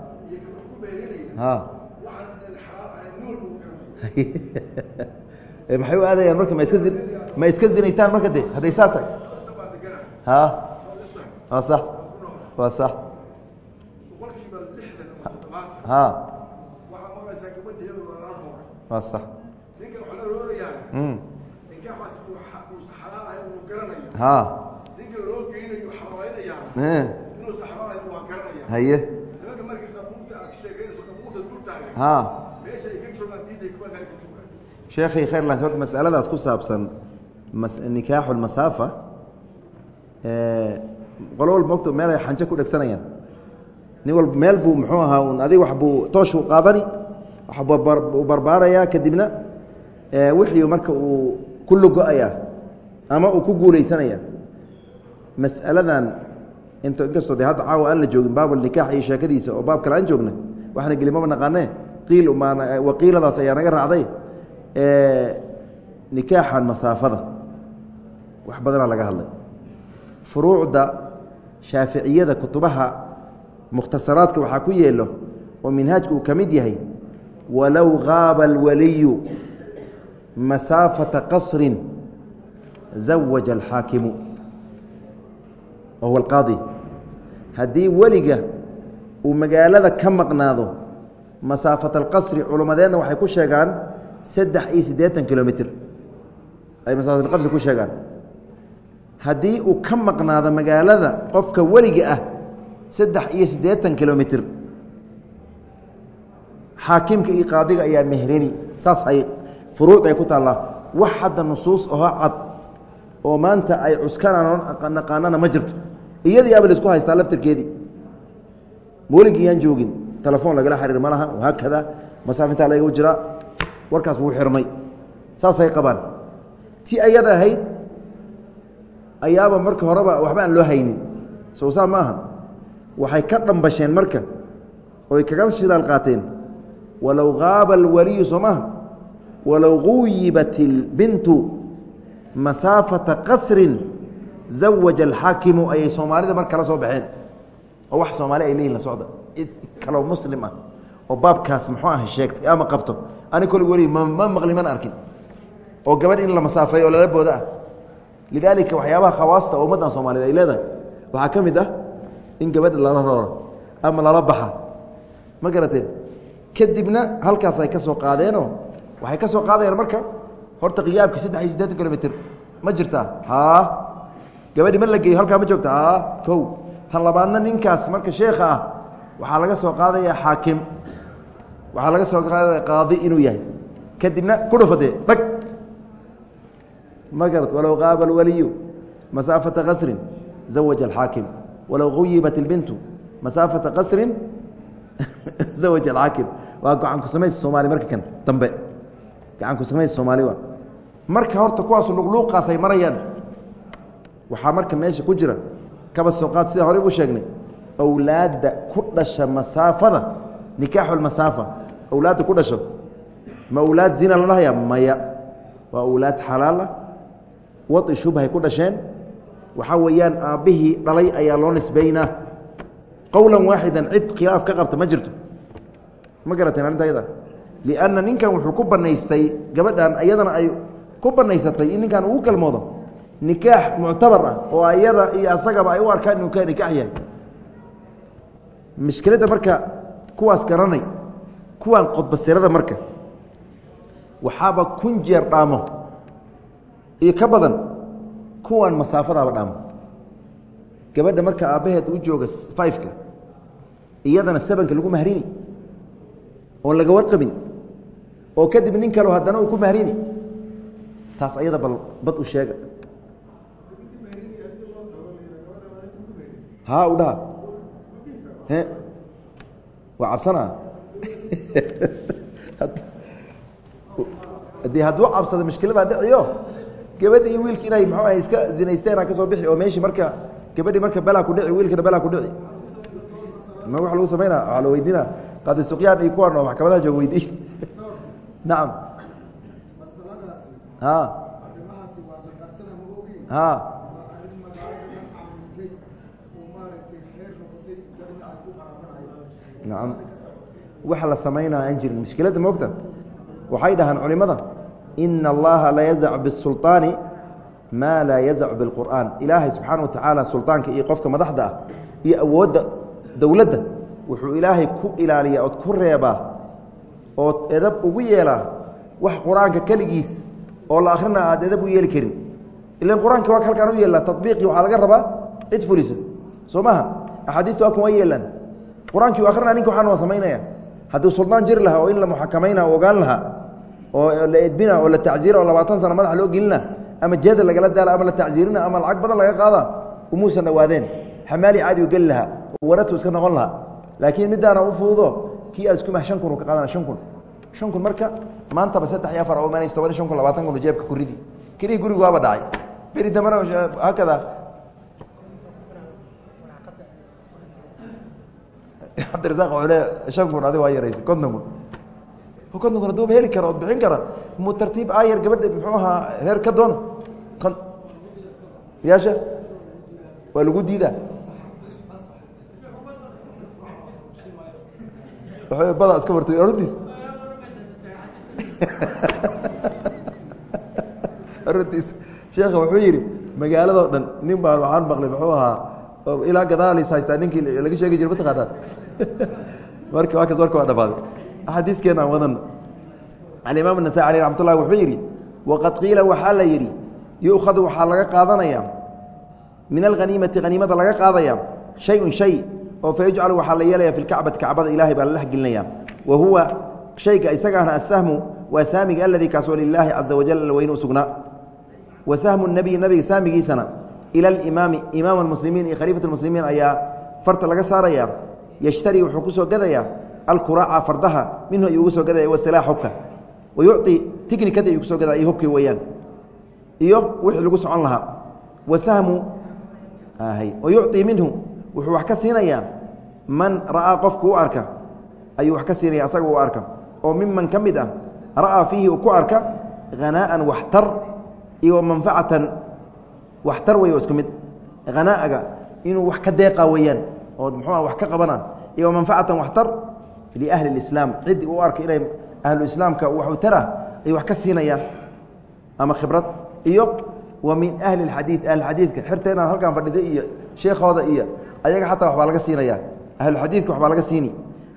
maxay u aadayaan marka ma iska zi ma iska zinaystaan marka de hadday saa tahay. Ha. Waa sax. Waa sax. Ha. Waa sax. Ha. Haye. Ha sheekhay khayrlan horta masaladaas ku saabsan nikaaxu lmasaafa qolo walba mogto meel ay xanjo ku dhegsanayaan nin walba meel buu muxuu ahaa un adig wax buu tooshuu qaadani waxbuu barbaarayaa kadibna wixii marka uu ku lugo-ayaa ama uu ku guulaysanaya. Mas'aladan int inkastoo de hadda caawa aan la joogin baabulnikaax iyo sheekadiisa oo baab kale aan joogna waxna geli maba naqaanee? Qiil waqiiladaas ayaa naga raacday nikaaxan masaafada. Wax badanaa laga hadlay. Furuucda shaaficiyada kutubaha mukhtasaraadka waxaa ku yeelo oo minhaajka uu ka mid yahay walow gaaba alwaliyu masaafata qasrin zawaja alxaakimu. Wa huwa alqaadi. Haddii weliga uu magaalada ka maqnaado masaafat alqasri culummadeenna waxay ku sheegaan saddex iyo siddeetan kilomitr. Ay masaafat alqasri ku sheegaan. Haddii uu ka maqnaado magaalada qofka weliga ah saddex iyo siddeetan kilomitr xaakimka iyo qaadiga ayaa mehreni saas ay furuuc ay ku taallaa. Wax hadda nusuus oho cad oo maanta ay cuskanaan naqaanana ma jirto. Iyadii aba la isku haystaa laftirkeedii weligii yaan joogin. Telefoon lagala xariir ma laha. Haakada masaafintaa laga jiraa warkaas wuu xirmay. Saasay qabaan. Ti ayada ahayd ayaaba marka horeba waxba aan loo haynin. Sowsaa ma aha waxay ka dhambasheen marka. Oy kaga shidaal qaateen. Walow gaaba alwaliyu soo maaha walow guyibat ilbintu masaafata qasrin zawaja alxaakimu ayay soomaalida mar kala soo baxeen oo wax soomaali ay leeyihiin la socda. Kaloo muslim ah oo baabkaas muxuu ah sheegtay ama qabto? Ani kol weli ma ma maqli mana arkin. Oo gabadh in la masaafeeyo oo lala boodo ah. Lidaalika waxyaabaha khawaasta oo ummaddan soomaaliyed ay leedahay waxaa ka mid ah in gabadha lala rooro ama lala baxa. Ma garateen? Kadibna halkaas ay ka soo qaadeenoo waxay ka soo qaadayaan marka horta qiyaabka saddex iyo siddeetan kilomitr ma jirtaa? Haa. Gabadhi ma la geeyo halkaa ma joogta haa. Kow tan labaadna ninkaas marka sheekha ah waxaa laga soo qaadayaa xaakim. Waxaa laga soo qaadaya qaadi inuu yahay. Kadibna ku dhufadee dhag. Ma garat walow qaaba alwaliyu masaafata qasrin zawaja alxaakim. Walow guyibat ilbintu masaafata qasrin zawaja alxaakim. Waa gacanku samaysa soomaali marka kan dambe. Gacanku samaysa soomaali waa. Marka horta kuwaasu luqluuqaas ay marayaan waxaa marka meesha ku jira kaba soo qaad sida horey u sheegnay awlaadda ku dhasha masaafada nikaaxu lmasaafa awlaadda ku dhasho. Ma awlaad zina la dhahaya maya. Waa awlaad xalaala wadi shubhay ku dhasheen. Waxaa weeyaan aabbihii dhalay ayaa loo nisbaynaa. Qowlan waaxidan cid khilaaf ka qabta ma jirto. Ma garateen arrinta ayada? Lianna ninkan wuxuu ku banaystay gabadhan iyadana ay ku banaysatay in ninkan ugu galmoodo nikaax muctabar ah oo iyada iyo asagaba ay u arkaan inuu ka nikaax yahay. Mishkiladda marka kuwaas garanay kuwan qodbasirada marka waxaaba kun jeer dhaamo iyo ka badan kuwan masaafadaaba dhaamo. Gabadha marka aabbaheed u jooga fiveka iyadana sebanka lagu mahrini oon laga warqabin oo kadib nin kalo haddana uu ku mahrini taas ayada bal bad u sheega haa u dhaha waa cabsanaa de hadduu cabsado mashkiladaa dhiciyo gabadhi iyo wiilki inay mxuu aha iska zinaysteenaa ka soo bixi oo meeshii marka gabadhi marka belaa ku dhici wiilkana belaa ku dhici. Ma waa lagu samaynaa waa la weydina qaadi suqyaan iyo kuwan oo maxkamadaha jooga weydiy nacam ha ha waxa la samaynaa aan jirin mushkiladda moogta waxay dhahaan culimada ina allaha la yazacu bisulطaani maa laa yazacu biاlqur'aan ilaahay subxaana wa tacaala sulطaanka iyo qofka madaxda ah iyo awoodda dowladda wuxuu ilaahay ku ilaaliyaa ood ku reebaa ood edab ugu yeelaa wax qur-aanka keligiis oo la akhrina aad edab u yeeli karin ilan qur-aanka waa halkaan u yeelaa tabiiqii waxaa laga rabaa cid fulisa soo maha axaadiista waa kun waa yeelaan qur'aankii u akhrina ninka waxaan waa samaynaya hadduu suldaan jiri lahaa oo in la muxakamayna o ogaan lahaa oo la edbina oo la tacziira oo labaatan sana madaxa loo gelina ama jeeda lagala daala ama la tacziirina ama lacag badan laga qaada umuusan dhawaadeen xamaali caadi u geli lahaa oo waratu iska noqon lahaa. Laakiin midaana u fududo kii aad isku mah shan kun u ka qaadana shan kun. Shan kun marka maantaba saddex iyo afar oo imanaysa toban iyo shan kun labaatan kun jeebka ku ridi. Kelihii gurigu waaba dhacay. Beri dambena hakada cabdirasaaq wuxuu le shan kun adiga waa yaraysa konton kun. Konton kun haduuba heli kara ood bixin kara mu tartiib ayar gabadha muxuu ahaa reer ka doon? Kon. Yaasha waa lagu diidaa. Bada iska bartay runtiis runtiis sheekha wuxuu yidhi magaaladoo dhan nin baan waxaan maqlay muxuu ahaa oo ilaa gadaaliis haystaa ninkii laga sheegi jira mataqaanaan marka waa kas warka waa dhamaaday axaadiiskeen aan alimaam anasai aleh raxmat ullahi wuxuu yidhi waqad qiila waxaa la yidhi yu'khadu waxaa laga qaadanayaa min alhaniimati haniimada laga qaadaya shayun shay oo fa waxaa la yeelaya fi lkacbati kacbada ilaahay baa la dhex wa huwa shayga isagaana asahmu waa saamiga aladii kaasoo lilaahi caza wajal alweyne u wa sahmu nabiy nabiga saamigiisana ila alimaami imaam اmuslimiin iyo khaliifat اmuslimiin ayaa farta laga saaraya yashtari wuxuu kusoo gadaya alkuraaca fardaha minhu ayuu ugu soo gadaya wasilaa hubka wa yucطi tiknikada ayuu kusoo gadaya iyo hubkii weeyaan iyo wixii lagu socon lahaa wa sahmu wa yucطi minhu wuxuu wax ka siinayaa man ra'aa qofku u arka ayuu wax ka siinaya asaga u arka oo miman ka mid ah ra'aa fiihi u ku arka hanaa'an waxtar iyo manfacatan waxtar wey isku mid hanaaga inuu wax ka deeqa weeyaan ood muxuua wax ka qabana iyo manfacatan waxtar liahli اlislaam ciddii u arka inay ahlu islaamka waxu tara ay wax ka siinayaan ama khibrad iyo wa min ahli اxadiid ahlxadiidka xirteenaan halkaan fadhiday iyo sheekhooda iyo ayaga xataa waxbaa laga siinaya ahluxadiidka waxbaa laga siini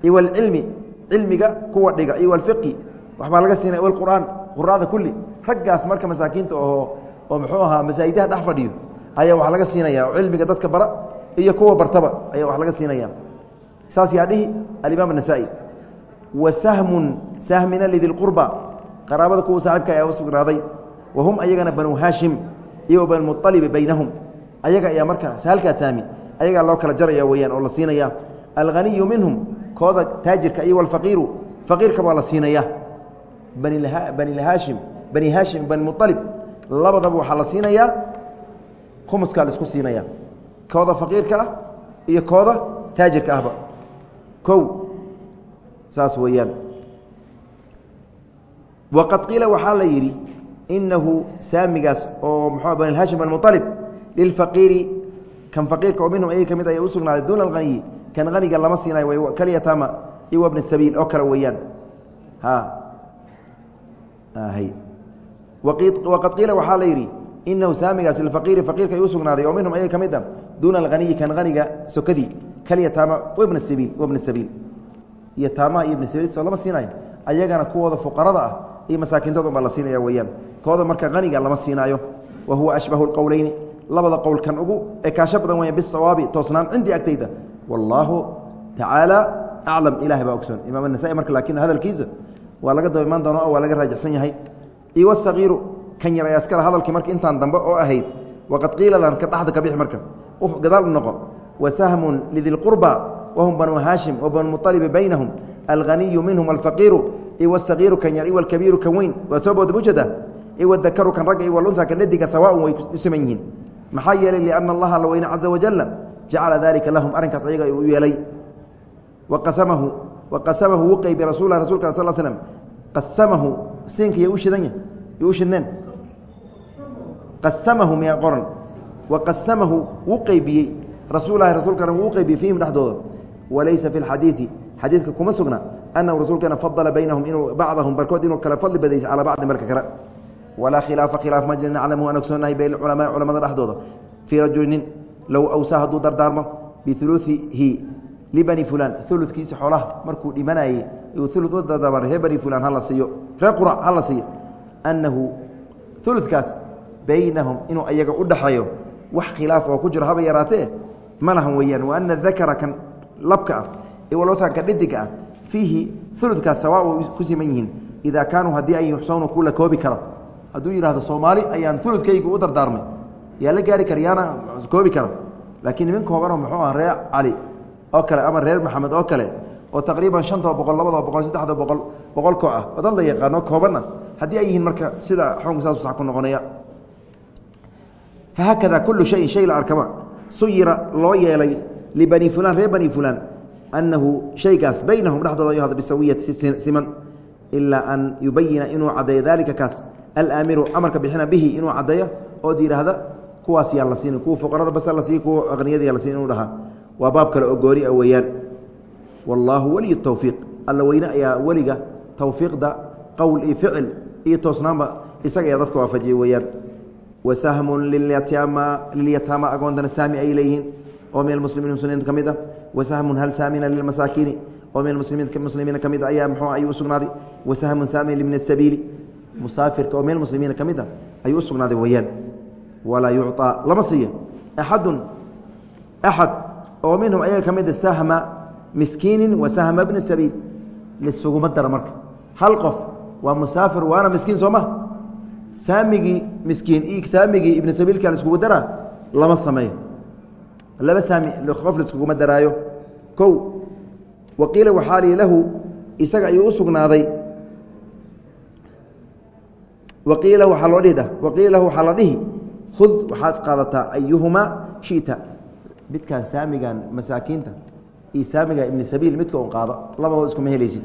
wlcilmi cilmiga kuwa dhiga iyo wlfiqi waxbaa laga siinaya wlqur'aan qur'aada kulli raggaas marka masaakiinta oo oo muxuu ahaa masaajidaha ah dhex fadhiyo ayaa wax laga siinaya cilmiga dadka bara iyo kuwa bartaba ayaa wax laga siinaya saas yaa dhihi alimaam anasaa'i wa sahmun sahmina lidilqurba qaraabada kuwa saaxiibka ayaa ah u sugnaaday wa hum ayagana banuu haashim iyo banumualibi baynahum. Ayaga ayaa markaas halkaa saami ayagaa loo kala jaraya weyaan oo la siinaya alghaniyu minhum kooda taajirka iyo walfaqiiru faqiirka waa la siinaya banhaashim bani haashim bani mualib labadaba waxaa la siinayaa khumuskaa la isku siinaya. Kooda faqiirka ah iyo kooda taajirka ahba. Kow saas weeyaan. Waqad qiila waxaa la yidhi inahu saamigaas oo mxu bani haashim bani muطalib lilfaqiiri kan faqiirka oo minhum ayay ka mid aya u sugnaaday duuna alhaniyi kan haniga lama siinayo kalyataama iyo wabni sabiil oo kale weeyaan waqad qiila waxaa la yidhi inahu saamigaas lilfaqiiri faqiirka u sugnaaday oo minhum ayay ka mid a duuna alhaniyi kan haniga sokadii kalyataama wabna sabiil wabna sabiil. Iyo taamaha iyo ibna sabiil soo lama siinayo ayagana kuwooda fuqarada ah iyo masaakiintooda baa la siinaya weeyaan. Kooda marka haniga lama siinaayo wa huwa ashbahu اqowleyni labada qowl kan ugu ekaasho badan weya bisawaabi toosnaan cindii agtayda. Wallaahu tacaala aclam ilahay baa ogsoon. Imaam anasai marka laakiin hadalkiisa waa laga daba imaan doona oo waa laga raajixsan yahay iyo wasagiiru kan yar ayaa iskale hadalkii marka intaan dambe oo ahayd. Waqad qiiladan ka dhaxda ka bixi marka. Gadaal u noqo. Wasahmun lidilqurba wahum banuu haashim wa banu mualibi baynahum. Alghaniyu minhum alfaqiiru iyo wasagiiru kan yar iyo alkabiiru kan weyn. Waa soo booda mujada wadakaru kan ragga iyo walunha kan dhadiga sawaaun way u siman yihiin. Maxaa yeelay lianna allaha alla caza wajala jacala dalika lahum arrinkaas ayaga u yeelay. Waqasamahu waqasamahu wuu qeybi rasul rasulka sal slm qasamahu siinka iyo u shidanya iyo u shidneen qasamahu miyaa qoran waqasamahu wuu qeybiyey rasuulahi rasuulkana wuu qeybiyey fiihim dhexdooda. Walaysa fi lxadiidi xadiidka kuma sugna annahu rasuulkana fadala baynahum inuu bacdahum barkood inuu kala fadli badaysa calaa bacdin barka kale. Walaa khilaafa khilaaf ma jir naclamu aan ogsoonahay bayn culamaa culamada dhexdooda. Fii rajulinin low awsaa hadduu dardaarmo biuluihi libani fulan uludkiisa xoolaha markuu dhimanayey ulu dardaarma reer bani fulan hala siiyo reer hala siiyo annahu uludkaas baynahum inuu ayaga u dhaxeeyo wax khilaaf oo ku jiro haba yaraatee? Ma lahan weeyaan wa ana dakara kan labka ah iwalothanka dhidiga ah fiihi uludkaas sawaa ku siman yihiin idaa kaanuu haddii ay yuxsawnu kuu la koobi karo. Hadduu yidhahdo soomaali ayaan uludkaygu u dardaarmay. Yaa la gaari kara yaana koobi kara laakiin nimin koobanoo muxuu ah reer cali oo kale ama reer maxamed oo kale oo taqriiban shantoo boqol labadoo boqol saddexdo boqol boqolkoo ah. Oo dad la yaqaano koobanna haddii ay yihiin marka sida xukunka saasu sax ku noqonaya. Fahaakada kullu shayin shay la arkaba. Suyira loo yeelay libani fulan reer bani fulan annahu shaygaas baynahum dhexdooda ayuu hada bisawiyati siman ilaa an yubayina inuu caddeeyo daalika kaas. Alaamiru amarka bixina bihi inuu caddeeyo ood yidhaahda kuwaas yaa la siini kuwa fuqarada basa la siiy kuwa aqniyada la siin inuu dhahaa. Waa baab kale oo gooni a weeyaan wallaahu weliy towfiiq alla weyne ayaa weliga towfiiqda qowl iyo ficil iyo toosnaanba isaga ayaa dadka waafajiyay weeyaan. Wasahmun lilyataama agoontana saami ay leeyihiin. Oo min almuslimiin muslimiinta ka mid ah. Wasahmun hal saamina lilmasaakiini oo min muslimiina ka mid a ayaa mxuu ayuu usugnaaday wasahmun saami libni sabiili. Musaafirka oo meel muslimiina ka mid a ayuu usugnaaday weeyaan. Walaa yucطaa lama siiyo. Axadun axad oo minhum ayaga ka mid a sahma miskiini wa sahma bni sabiil lisuguma dara marka. Hal qof waa musaafir waana miskiin soo ma? Saamigii miskiin saamigii ibni sabiilka laiskugu daraa lama sameeyo. Laba saami qof laiskuguma daraayo. Kow waqiila waxaa lii lahu isaga ayuu u sugnaaday. Waqiila waxaa loo dhihda waqiila lahu waxaa la dhihi khud waxaad qaadataa ayuhumaa shita. Midkaan saamigan masaakiinta saamiga ibni sabiil midka un qaado labadood iskuma helaysid.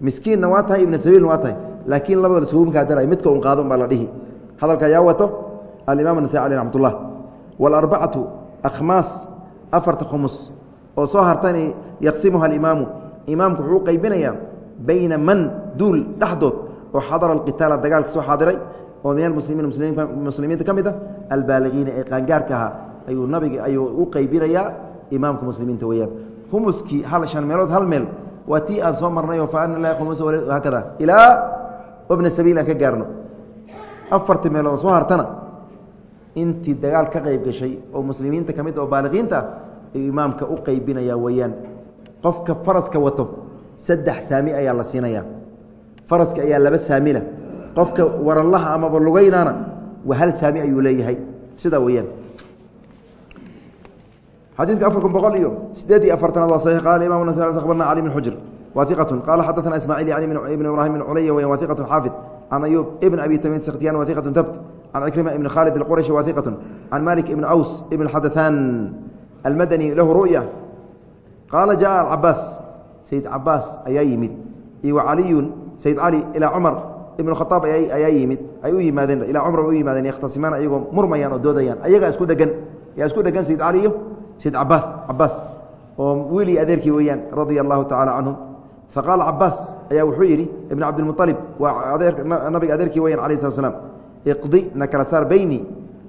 Miskiinna waa tahay ibni sabiilna waa tahay laakiin labada isugumakaa daray midka un qaado baa la dhihi. Hadalka yaa wato alimaam anasai aleh raxmat ullah waalarbacatu akhmaas afarta khumus oo soo hartani yaqsimuha alimaamu. Imaamku wuxuu u qaybinayaa bayna man duul dhexdood oo xadara alqitaala dagaalka soo xaadiray oo min almuslimiin muslimiinta ka mid ah albaaligiina ee qaangaarka ahaa ayuu nabiga ayuu u qaybinayaa imaamka muslimiinta weyaan khumuskii hal shan meelood hal meel. Waa tii aan soo marnay oo faana lahi khumus haakada ilaa wabna sabiil aan ka gaarno. Afartii meelood oo soo hartana intii dagaal ka qayb gashay oo muslimiinta ka mid oo baaliqiinta ah ayuu imaamka u qaybinaya weeyaan. Qofka faraska wato saddex saami ayaa la siinaya faraska ayaa laba saamila qofka waranlaha amaba lugaynaana waa hal saami ayuu leeyahay. Sidaa weeyaan afar kun boqol iyo sideed iyo afartanaad waa saxiix qala imam nas akhbarna cali bn xujr wahiqatun qala xadaثana ismaaciil yani ibn ibrahim bn culaya weyan wahiqatun xaafid can ayuub ibn abi tamiin sakhtiyaan wahiqatun tabt can cikrima ibn khaalid alqurashi wahiqatun can malik ibn aws ibn xadathan almadani lahu ru'ya qaala jaءa alcabaas sayid cabaas ayaa yimid iyo wa caliyun sayid cali ilaa cumar ibn khaaab ayaa yimid ay u yimaadeen cumar bay u yimaadeen yakhtasimaan ayagoo murmayaan oo doodayaan ayagaa isku dhegan yaa isku dhegan sayid cali iyo sayid cabaas cabaas oo wiilii adeerkii weeyaan radia allahu tacala canhum faqaala cabaas ayaa wuxuu yidhi ibn cabdilmualib waa nabiga adeerkii weyan alah slat slam iqdi na kala saar beynii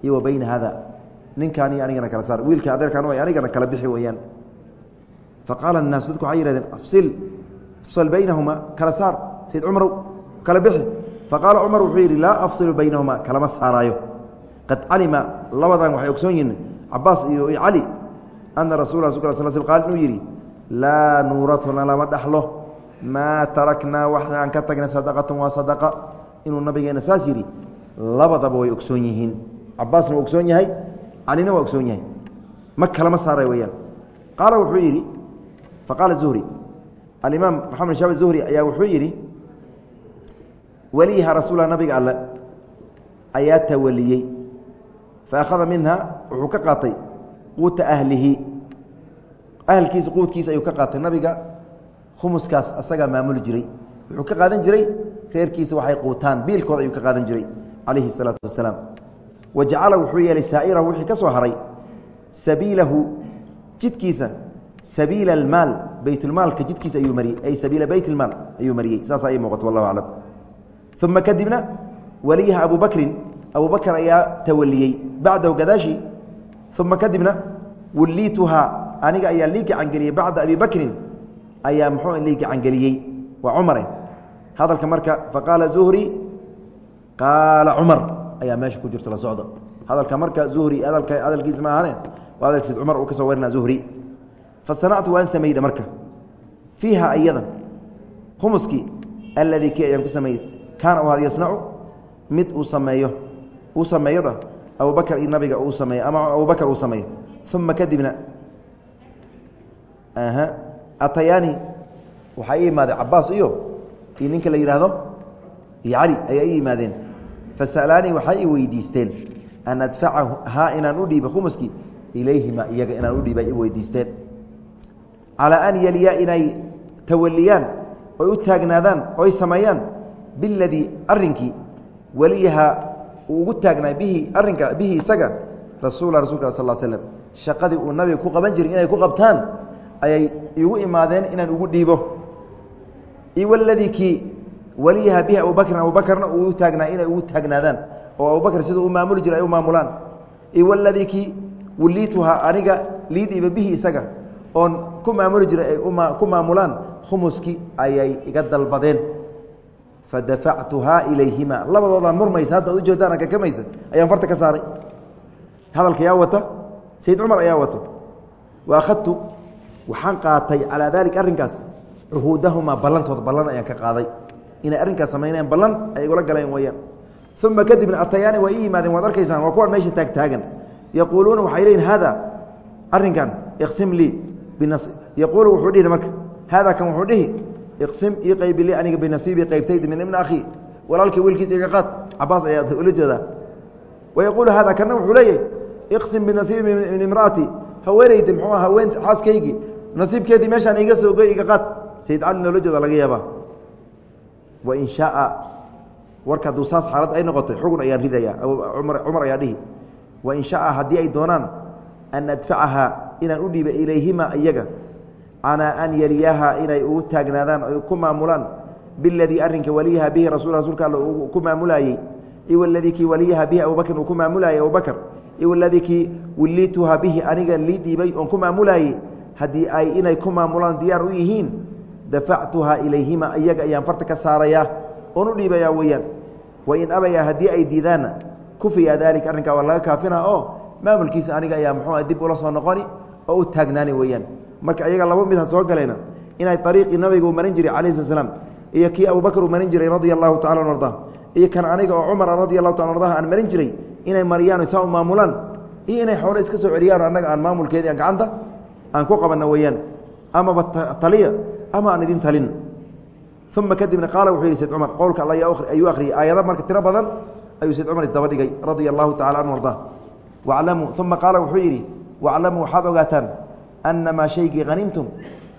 iyo wa beyna hada ninkaan iyo anigana kala saar wiilka adeerkaan way anigana kala bixi weeyaan. Faqaala الnaas dadku waxay yihahdeen afsil afsal baynahuma kala saar. Sayid cumrow kala bixi. Faqaala cumar wuxuu yidhi laa afsilu baynahuma kalama saaraayo qad calima labadan waxay ogsoon yihiin cabaas iyo cali ana rasul a sl sl qaal inuu yidhi laa nuuratuna lama dhaxlo maa taraknaa waxaan ka tagnay sadaqatan waa sadaqa inuu nabigeena saas yidhi labadaba way ogsoon yihiin cabaasna waa ogsoon yahay calina waa ogsoon yahay ma kalama saaray weyaan qaala wuxuu yidhi faqaala zuhri alimaam maxamed shaab zuhri ayaa wuxuu yidhi weliha rasuula nabiga alle ayaa tawaliyey fa akhada minha wuxuu ka qaatay quuta ahlihi. Ahalkiisa quudkiisa ayuu ka qaatay nabiga. Khumuskaas asagaa maamuli jiray. Wuxuu ka qaadan jiray reerkiisa waxay quutaan biilkooda ayuu ka qaadan jiray calayhi salaatu wasalaam. Wa jacala wuxuu yeelay saa'irahu wixii ka soo haray. Sabiilahu jidkiisa sabiila almaal beytulmaalka jidkiisa ayuu mariyey. Ay sabiila beyt ayuu mariyey. Saasaa ii muuqato wallahu aclam. Uma kadibna waliyaha abu bakrin abu bakr ayaa tawaliyey bacdahu gadaashi uma kadibna wulliituhaa aniga ayaa lii gacangeliyey bacda abi bakrin ayaa muxuu lii gacangeliyey waa cumare hadalka marka faqaala zuhri qaala cumar ayaa meesha ku jirta la socda hadalka marka zuhri hadalka hadalkiisa ma ahane waa hadalkiis cumar uu ka soo zuhri fasanactu waan sameydha marka fiiha iyada khumuskii alladii kii ayaan ku sameeyey kaana u yasnacu mid uu sameeyo uu sameeyada abubakr iyo nabiga uu sameeyo ama abubakr uu sameeyo uma kadibna atayaani waxaa ii yimaadeen cabaas iyo iyo ninka la yidhaahdo iyo cali ayaa ii yimaadeen fasa'laanii waxay i weydiisteen an adfacahaa inaan u dhiiba khumuskii ilayhima iyaga inaan u dhiiba i weydiisteen. Calaa an yaliya inay tawaliyaan oy u taagnaadaan oy sameeyaan biladii arrinkii weliyaha uu ugu taagnaa bihi arrinka bihi isaga rasuula rasulka sal slm shaqadii uu nabiga ku qaban jiray inay ku qabtaan ayay igu imaadeen inaan ugu dhiibo. Iwaladii kii waliyaha bihi abubakrin abubakrna uu taagnaa inay ugu taagnaadaan oo abubakr siduu u maamuli jiray ay u maamulaan. Iwaladii kii aniga lii dhiiba bihi isaga oon ku maamuli jiray ay ku maamulaan khumuskii ayay iga dalbadeen fadafactuhaa ilayhima. Labadoodaan murmaysa hadda ad ujeedaan akakamaysa ayaan farta ka saaray. Hadalka yaa wata? Sayid cumar ayaa wato wa akhadtu waxaan qaatay calaa daalik arrinkaas. Cuhuudahumaa ballantooda ballan ayaan ka qaaday. Inay arrinkaas samaynayaan ballan ay igula galeen weyaan uma kadibna atayaani waa ii yimaadeen waad arkaysaan waa kuwaan meesha taagtaagan yaquuluuna waxay leeyihiin haada arrinkan iqsim lii yaquulu wuxuu dhihi marka haada kan wuxuu dhihi iqsim ii qaybili aniga binasiibii qaybtayda min ibni akhi walaalkii wiilkiisa iga qaad. Cabaas ayaa ula jeedaa wayaquulu hada kana wuxuu leeyahay iqsim binasiibi min imraati haweenaydi muxuu ah haweent xaaskaygii nasiibkeedii meeshaan iga soo goy iga qaad. Sayid cali noola jeeda laga yaabaa. Wain shaaa warka hadduu saas xaalad ay noqotay xugun ayaan ridaya cumar ayaa dhihi wain shaaa haddii ay doonaan an adfacahaa inaan u dhiiba ilayhima iyaga calaa an yaliyaha inay ugu taagnaadaan oy ku maamulaan. Biladii arrinka waliyaha bihi rasul rasuulka all ku maamulaayey iwaladii kii waliyaha bihi abubakrin uu ku maamulaayey abubakr iwaladii kii williituha bihi aniga lii dhiibay oon ku maamulaayey haddii ay inay ku maamulaan diyaar u yihiin dafactuhaa ilayhima iyaga ayaan farta ka saarayaa. Oon u dhiibayaa weeyaan. Wain abaya haddii ay diidaanna kufiya daalika arrinkaa waa laga kaafina oo maamulkiisa aniga ayaa muxuua dib ula soo noqoni oo u taagnaani weeyaan marka ayaga laba mid ha soo galayna inay ariiqii nabiga uu marin jiray calayhi slat slam iyo kii abubakr uu marin jiray radia allahu tacala an arda iyo kan aniga oo cumara radia allahu taala ardaha aan marin jiray inay mariyaan saa u maamulaan iyo inay xoole iska soo celiyaan annaga aan maamulkeedii aan gacanta aan ku qabanna weeyaan amaba taliya ama aan idin talin. Uma kadibna qaala wuxuu yihi sayd cumar qowlka alla ayuu akhriyay aayado marka tiro badan ayuu sayd cumar isdaba dhigay radia allahu tacala anhu arda. Waclamuu uma qaala wuxuu yidhi waclamuu waxaad ogaataan anamaa shaygii hanimtum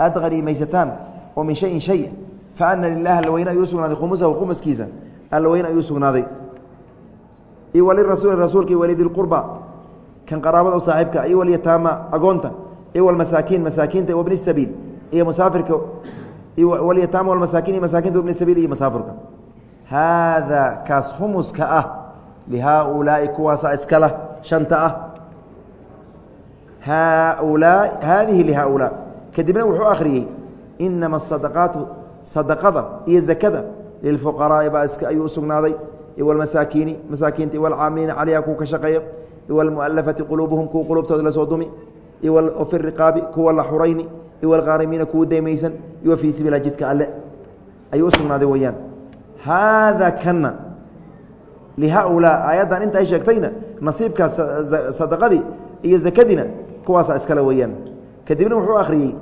aad haniimaysataan oo min shayin shay fa ana lilahi allaweyne ayuu usugnaaday khumusahu khumuskiisa allaweyne ayuu usugnaaday iyo walirasuuli rasuulka iyo walidilqurba kan qaraabada u saaxiibka iyo walyataama agoonta iyo walmasaakiin masaakiinta wabni sabiil iyo musaafirka walyataama walmasaakiin iyo masaakinta wabni sabiil iyo musaafirka haada kaas khumuska ah lihaaulaa'i kuwaasa iskala shanta ah haaulaa haadihi lihaaulaa kadibna wuxuu akhriyey inama asadaqaatu sadaqada iyo zakada lilfuqaraa'i baa iska ayuu usugnaaday iwalmasaakiini masaakiinta iwalcaamiliina calayha kuwa ka shaqeeya iwalmu'alafati quluubuhum kuwa qulubtooda la soo dumi iwafi riqaabi kuwa la xurayni iwalqaarimiina kuwa deymaysan iwa fii sabiila jidka alle ayuu u sugnaaday weyaan haada kana lihaulaa aayaddan inta ay sheegtayna nasiibkaas sadaqadii iyo zakadiina kuwaasaa iskale weeyaan. Kadibna wuxuu akhriyey.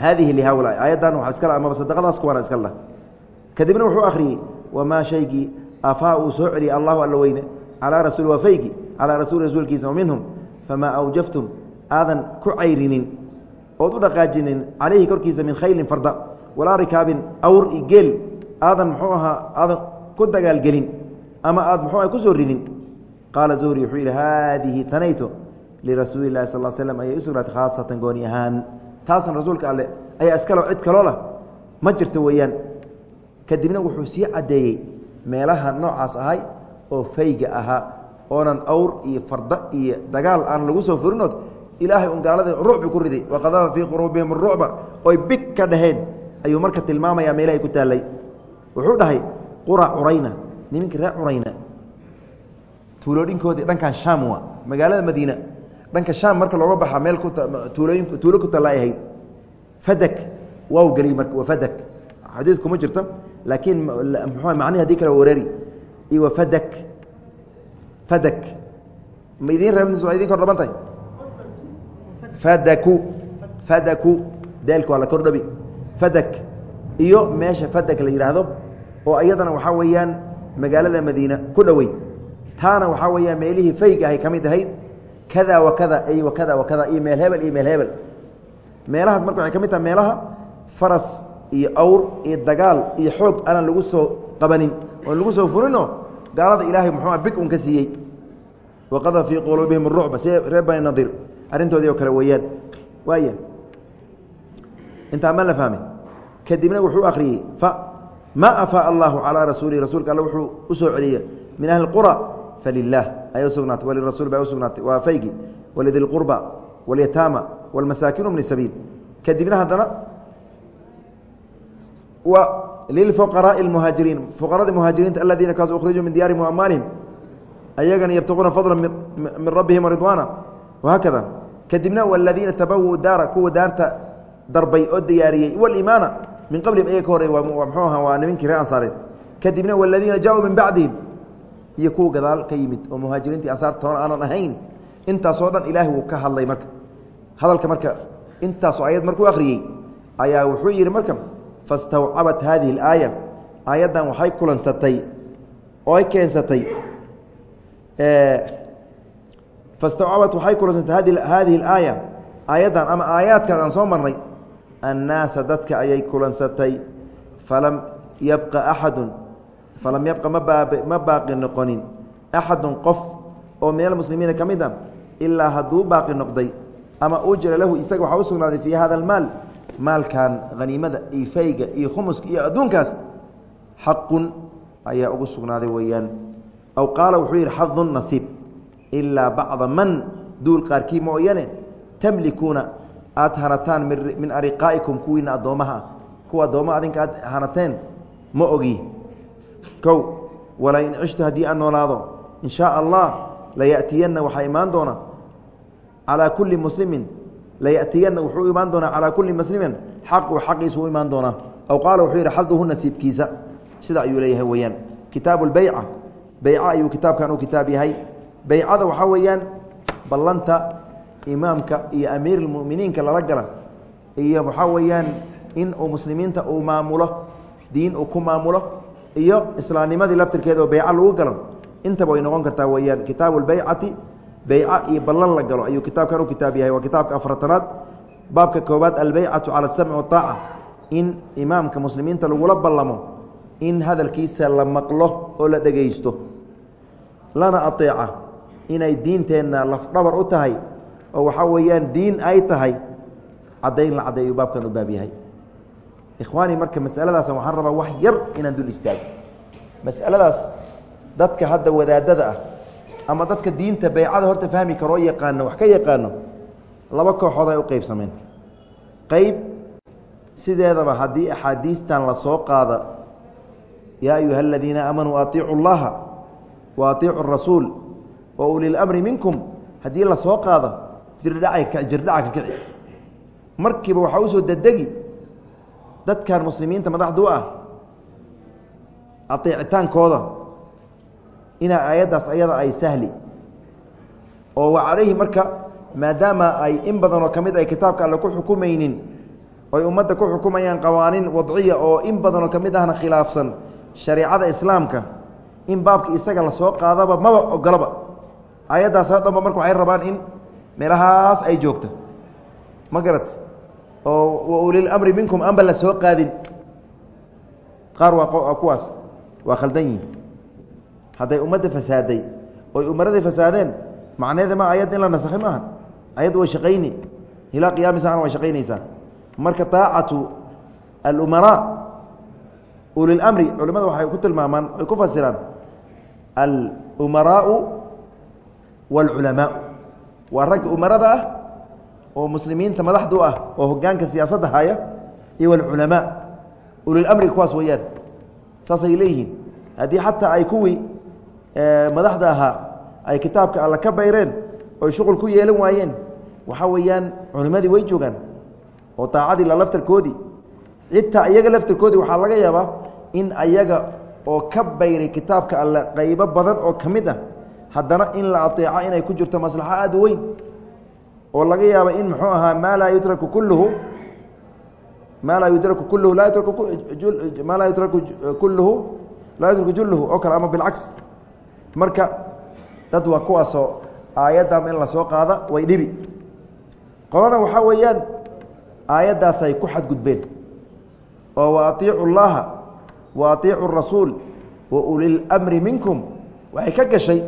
Haadihi lihaulaa aayaddan waa iskale amaba sadaqadaas kuwaana iska lah kadibna wuxuu akhriyey wamaa shaygii afaa uu soo celiyey allahu alla weyne? Calaa rasuuli waa faygi? Calaa rasuuli rasuulkiisa wa minhum? Famaa awjaftum? Aadan ku cayrinin ood u dhaqaajinin calayhi korkiisa min khaylin farda walaa rikaabin awr i geel. Aadan muxuu ahaa aadan ku dagaalgelin ama aad muxuu aha ku soo ridin? Qaala zuhri wuxuu yidhi haadihi tanayto lirasuuli lahi sal slm ayay u sugnaatay khaasatan gooni ahaan taasna rasuulka alle ayaa iskalo cid kaloo lah ma jirto weeyaan kadibna wuxuu sii caddeeyey meelaha noocaas ahay oo fayga ahaa oonan awr iyo farda iyo dagaal aan lagu soo furinood ilaahay un gaalada rucbi ku riday waqadafa fii quluubihim rucba oy big ka dhaheen ayuu marka tilmaamayaa meelahay ku taallay wuxuu dhahay qura curayna niminka reer curayna tuuloodhinkoodii dhankan shaam waa magaalada madiina dhanka shaam marka looga baxa meel tuulooyin tuulo ku talla ay ahayd. Fadak waaw geliy marka waa fadak. Xadiid kuma jirto laakiin mxu macnihi haddii kale wareeri. Iyo wa fadak. Fadak. Ma idiin reebnis waa idin kor dhaban tahay? Fadaku. Fadaku. Daalka waa la kordhabi fadak. Iyo meesha fadak la yidhaahdo oo iyadana waxaa weeyaan magaalada madiina ku dhoweyd taana waxaa weeyaan meelihii fayga ahay ka mid ahayd kada wa kada ay wa kada wa kada iyo meel hebel iyo meel hebel. Meelahaas marka waxay ka mid tahay meelaha faras iyo awr iyo dagaal iyo xoog aanan lagu soo qabanin oon lagu soo furino gaalada ilaahay muxuua big un ka siiyey. Waqada fii quluubihim arucba see reer bani nadiir arrintoodii oo kale weeyaan. Waaya intaa ma la fahmay kadibna wuxuu akhriyey fa ma afaa allahu calaa rasuulihi rasuulka alle wuxuu u celiyey min ahli qura falilah ayay usugnaatay walirasuul bay usugnaatay waa faygi walidi lqurba walyataama walmasaakiinu bni sabiil. Kadibna haddana wa lilfuqaraai اlmuhaajiriin fuqaradii muhaajiriinta aladiina kaasuu ukhrijuu min diyaarihim waamwaalihim ayagana yabtaquuna fadla min rabbihim waridwaana wahaakada kadibna waladiina tabawuu daara kuwa daarta darbay oo diyaariyey waliimaana min qablihim ayaga ka horey mxuu aha waa nimankii reer ansaareed. Kadibna waladiina jaauu min bacdihim iyo kuwa gadaal ka yimid oo muhaajiriintii ansaarta toona aanan ahayn intaasoo dhan ilaahi wuu ka hadlay marka. Hadalka marka intaasoo ayad markuu akhriyey ayaa wuxuu yidhi marka fastawcabat hadihi اlaaya aayaddan waxay kulansatay oo ay keensatay fastawcabat waxay kulansatay hadihi اlaaya aayaddan ama aayaadkan aan soo marnay annaasa dadka ayay kulansatay falam yabqa axadu falam yabqa ma baaqi noqonin axadun qof oo min almuslimiina ka mid a ilaa hadduu baaqi noqday ama ujira lahu isaga waxaa u sugnaaday fii hada almaal maalkan haniimada iyo fayga iyo khumuska iyo adduunkaas xaqun ayaa ugu sugnaaday weeyaan. Aw qaala wuxuu yidhi xadun nasiib ilaa bacda man duul qaarkii mooyane tamlikuuna aad hanataan min ariqaa'ikum kuwiina addoommaha ah kuwa addoommaha adinka aad hanateen ma ogi kow walaa in cishtu haddii aan noolaado in shaa allah laya'tiyanna waxaa imaan doona calaa kulli muslimin layatiyanna wuxuu imaan doonaa calaa kulli muslimin xaqu xaqiisu u imaan doonaa. Aw qaala wuxuu yidhi xaduhu nasiibkiisa. Sida ayuu leeyahay weeyaan. Kitaabu lbeyca beyca ayuu kitaabkan u kitaab yahay. Beycada waxaa weeyaan ballanta imaamka iyo amiirulmuminiinka lala gala iyo waxaa weeyaan in uu muslimiinta uu maamulo diin uu ku maamulo iyo islaamnimadii laftirkeeda oo beyca lagu galo. Intaba way noqon kartaa weeyaan kitaabu lbeycati beyca iyo ballan la galo. Ayuu kitaabkan u kitaab yahay. Waa kitaabka afartanaad baabka koobaad albeycatu cala asamci waaaca in imaamka muslimiinta lagula ballamo in hadalkiisa la maqlo oo la dhegaysto lana aeeca inay diinteenna lafdhabar u tahay oo waxaa weeyaan diin ay tahay caddayn la cadday ayuu baabkan u baab yahay ikhwaanii marka masaladaas waxaan rabaa wax yar inaan dul istaago. Masaladaas dadka hadda wadaadada ah ama dadka diinta beycada horta fahmi karoo yaqaano wax ka yaqaano laba kooxood ay u qeybsameen qeyb sideedaba haddii axaadiistan la soo qaada yaa ayuha aladiina aamanuu aiicu اllaha wa aiicu rasuul wa uli اlamri minkum haddii la soo qaado jirdhaca ka kici. Markiiba waxaa u soo dedegi dadkan muslimiinta madaxda ah aeecitaankooda inaa aayaddaas ayada ay sahli. Oo wa calayhi marka maadaama ay in badan oo ka mid ay kitaabka alle ku xukumaynin oy ummadda ku xukumayaan qawaaniin wadciya oo in badanoo ka mid ahna khilaafsan shareicada islaamka in baabka isaga la soo qaadaba maba ogolaba. Aayaddaas oo dhanba marka waxay rabaan in meelahaas ay joogto. Ma garat oo wa ulilamri minkum anba la soo qaadin. Qaar waa kuwaas waa khaldan yihiin hadday ummadda fasaaday oy umaradii fasaadeen macneeda ma ayad in la nasakhay maaha ayaddu way shaqayni. Ilaa qiyaami saacana way shaqaynaysaa. Marka taacatu alumaraa ulilamri culimada waxay ku tilmaamaan ay ku fasiraan alumaraau wاlculamaau waa ragga umarada ah oo muslimiinta madaxdu ah oo hogaanka siyaasadda haya iyo wاlculamaa ulilamri kuwaas weeyaan. Saasay leeyihiin. Haddii xataa ay kuwii madaxda ahaa ay kitaabka alla ka bayreen oy shuqul ku yeelan waayeen waxaa weeyaan culimadii way joogaan oo daacadii la laftarkoodii. Xitaa iyaga laftarkoodii waxaa laga yaabaa in ayaga oo ka bayray kitaabka alle qaybo badan oo ka mid ah haddana in la aeeco inay ku jirto maslaxo aad u weyn oo laga yaaba in muxuu ahaa maa laa yudraku kulluhu maa laa yudraku kulluhu laa yudraku maa laa yudraku kulluhu laa yudraku julluhu oo kale ama bilcaks. Marka dad waa kuwaasoo aayaddan in la soo qaada way dhibi. Qolana waxaa weeyaan aayaddaasay ku xadgudbeen. Oo wa atiicu llaha wa atiicu rasuul wa ulilamri minkum. Waxay ka gashay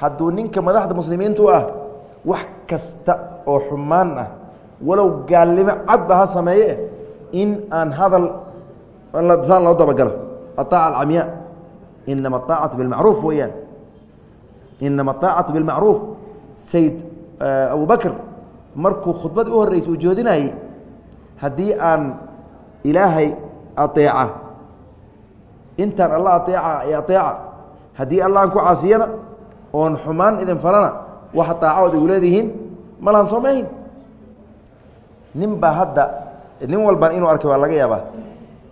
hadduu ninka madaxda muslimiintu ah wax kasta oo xumaan ah. Walow gaalnimo cadba ha sameeye in aan hadal saan loo dabagalo. Aaaca alcamyaa inama aacatu bilmacruuf weeyaan. Inama aacatu bilmacruuf sayd abu bakr markuu khudbad u horreysay uu joodinayey haddii aan ilaahay aeeca intaan alla aeeca aeeca haddii alla aan ku caasiyana oon xumaan idin falana waxa daacaood igu leedihiin malaan soomayn. Nin baa hadda nin walban inuu arkay waa laga yaabaa.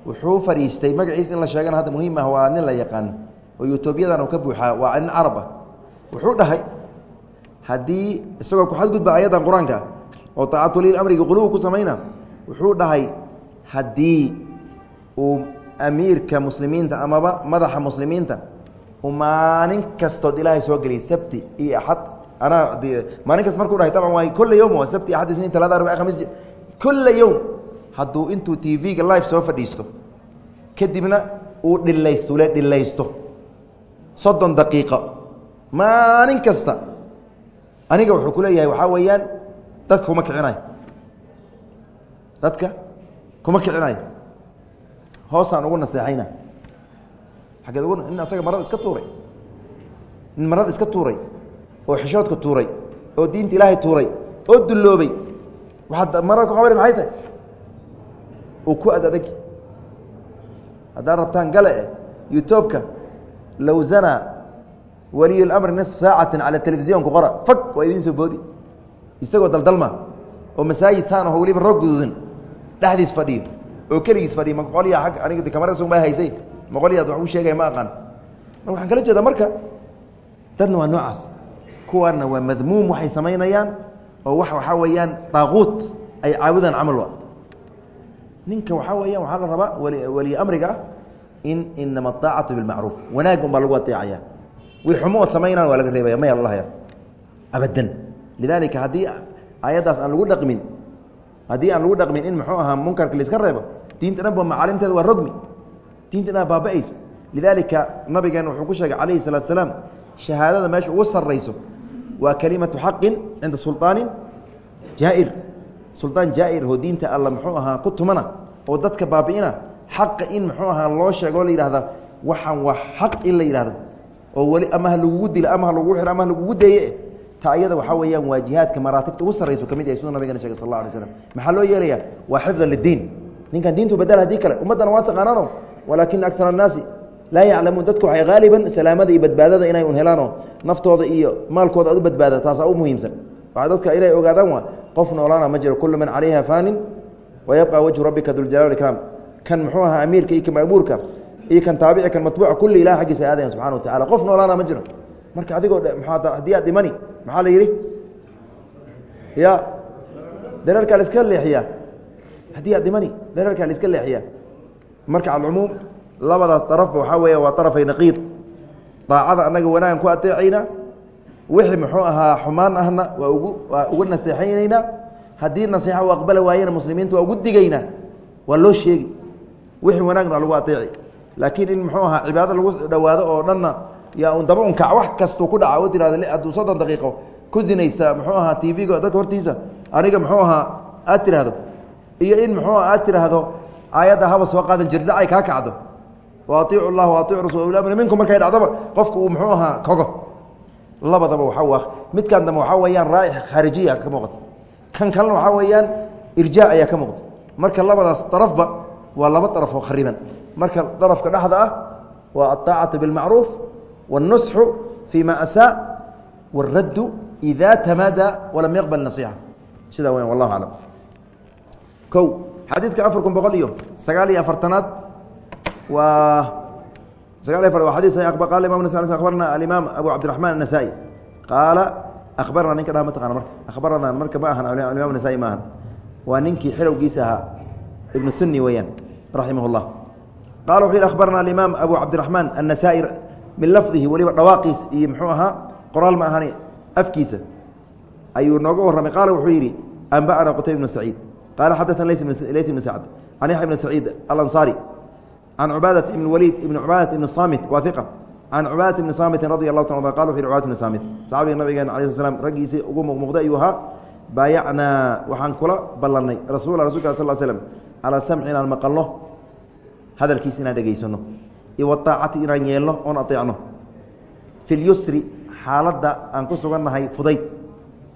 Wuxuu fadhiistay magaciis in la sheegana hadda muhiim ah waa nin la yaqaano oo yutuubyadan uu ka buuxaa waa nin carab ah. Wuxuu dhahay haddii isagoo ku xadgudba ayadan qur'aanka oo taacatulil amriga qulubu ku samayna wuxuu dhahay haddii uu amiirka muslimiinta amaba madaxa muslimiinta uu maalin kastood ilaahay soo geliyay sabti iyo axad anaa maalin kasta markuu dhahay taban waa kulla yowm waa sabti axad isniin talaada arbaca khamiis kulla yowm hadduu intuu t v-ga live soo fadhiisto kadibna uu dhilaysto ule dhilaysto soddon daqiiqo. Maalin kasta. Aniga wuxuu ku leeyahay waxaa weeyaan dadka kuma kicinayo. Dadka kuma kicinayo. Hoosaan ugu naseexayna. Xaggeed ugu in asaga marada iska tuuray. In marada iska tuuray oo xishoodka tuuray oo diinta ilaahay tuuray oo dulloobay. Marada ku qabani maxay tahay? Uu ku ad adag haddaad rabtaan gale eh youtubeka low zanaa waliy اlamri nisf saacati cala telefisiyonku qora fag waa idiin soo boodi. Isagoo daldalma oo masaajid saan aho weliba roog guduudan dhexdiis fadhiyo oo keligiis fadhiyo ma qolyaa ag aniga kamarada baa haysay ma qolyaad wax u sheegaya ma aqaan. Waxaan kala jeeda marka dadna waa noocaas kuwaana waa madmuum waxay samaynayaan oo wax waxaa weeyaan daaquut ay caabudaan camal wa. Ninka waxaa weeyaan waxaa la rabaa waliy amriga ah in inama aacatu bilmacruuf wanaag un baa lagu aeecaya wi xumo ood samaynaan waa laga reebaya maya lalahaya abadan. Lidaalika haddii aayaddaas aan lagu dhaqmin haddii aan lagu dhaqmin in muxuu ahaa munkarka laiska reebo diinta dhan ba macaalimteeda waa rogmi. Diinta dhan baaba-aysa lidaalika nabigeena wuxuu ku sheegay calayhi salaatu salaam shahaadada meesha ugu sarrayso waa kelimatu xaqin cinda sulطaanin jaa'ir. Suldaan jaa'ir oo diinta alla muxuu ahaa ku tumana oo dadka baabi'ina xaqa in muxuu ahaa loo sheego o la yidhahda waxaan waa xaq in la yidhahdo oo weli ama ha lagugu dilo ama ha lagugu xiro ama ha lagugu deeye. Ta ayada waxaa weeyaan waa jihaadka maraatibta ugu sarrayso ka mid yahay siduu nabigana shegay sal alay slam maxaa loo yeelayaa? Waa xifdan liddiin. Ninkan diintu badal haddii kale ummaddana waa taqaanaano walaakina akar annaasi laa yaclamuun dadku waxay haaliban salaamada iyo badbaadada inay un helaanoo naftooda iyo maalkooda aad u badbaada taasaa u muhiimsan. Waa dadka inay ogaadaan waa qof noolaana ma jiro kullu man calayha faanin wayabqa wajhu rabbika duljalaal ikraam. Kan muxuu ahaa amiirka iyo kan maamuurka iyo kan taabici kan matbuuca kulli ilah xaggiisa aadayan subxana wa tacala qof noolaana ma jiro. Marka adigoo haddii aad dhimani maxaa la yidhi? Ya dareerkaa la iska leexiyaa. Haddii aad dhimani dareerkaa la iska leexiyaa. Marka alcumuum labadaas darafba waxaa weeya waa darafay naqiid. Daacada annaga wanaagan ku ateecayna wixii muxuu ahaa xumaan ahna waa ugu waa uga naseexaynaynaa haddii nasiixa u aqbali waayena muslimiinta waa ugu digaynaa waa loo sheegi. Wixii wanaagna lagu ateeci laakiin in muxuu ahaa cibaado lagu dhowaado oo dhanna yaa un daba unkac wax kastuu ku dhaca o tirahdo hadduu soddon daqiiqo ku zinaysta muxuu ahaa t v-ga dadka hortiisa aniga muxuu ahaa aad tiraahdo. Iyo in muxuu aha aad tiraahdo aayadda haba soo qaadan jirdha ay kaa kacdo wa atiicu llah wa atiicu rasul uli amri minkum markay dhacdaba qofku uu muxuu ahaa kogo labadaba waxaa midkaan dambe waxaa weeyaan raaix khaarijiya ka muuqata kan kalena waxaa weeyaan irjaa ayaa ka muuqda marka labadaas darafba waa laba daraf oo khariban marka darafka dhexda ah waa aلطaacatu biاlmacruuf wالnusxu fii ma asaa wاraddu ida tamaada walam yaqbal nasiixa sidaa weyan wallahu aclam kow xadiidka afar kun boqol iyo sagaal iyo afartanaad barna aimaam abu cabdiamaan anasai qaala abarna ninka dha mataqana marka abarnaa marka ma ahan alimam nasaai ma ahan waa ninkii xerowgiisa ahaa ibnu suni weyaan raximah اllah qala wuxuu yidhi abarna alimaam abu cabdiraxmaan annasaai min lafdihi weliba dhawaaqiis iyo muxuu ahaa qoraal ma ahani afkiisa ayuu nooga warramay qaala wuxuu yidhi anba'ana qutayb ibnu saciid qaala xadaثna lays ibn sacd can yaxya ibn saciid alansaari can cubaadat ibn waliid ibn cubaadat ibn samit waa iqa can cubaadat ibni saamitin radi allahu ta qala wuxu cubadat ibn saamit saxabiga nabigeena alay sl slam raggiisii ugu muuqmuuqday ayuu ahaa baayacnaa waxaan kula ballannay rasuula rasulka sal slm calaa samci inaan maqalno hadalkiisa inaan dhegaysano iyo waaacati inaan yeelno oon aeecno fi lyusri xaaladda aan ku sugannahay fudayd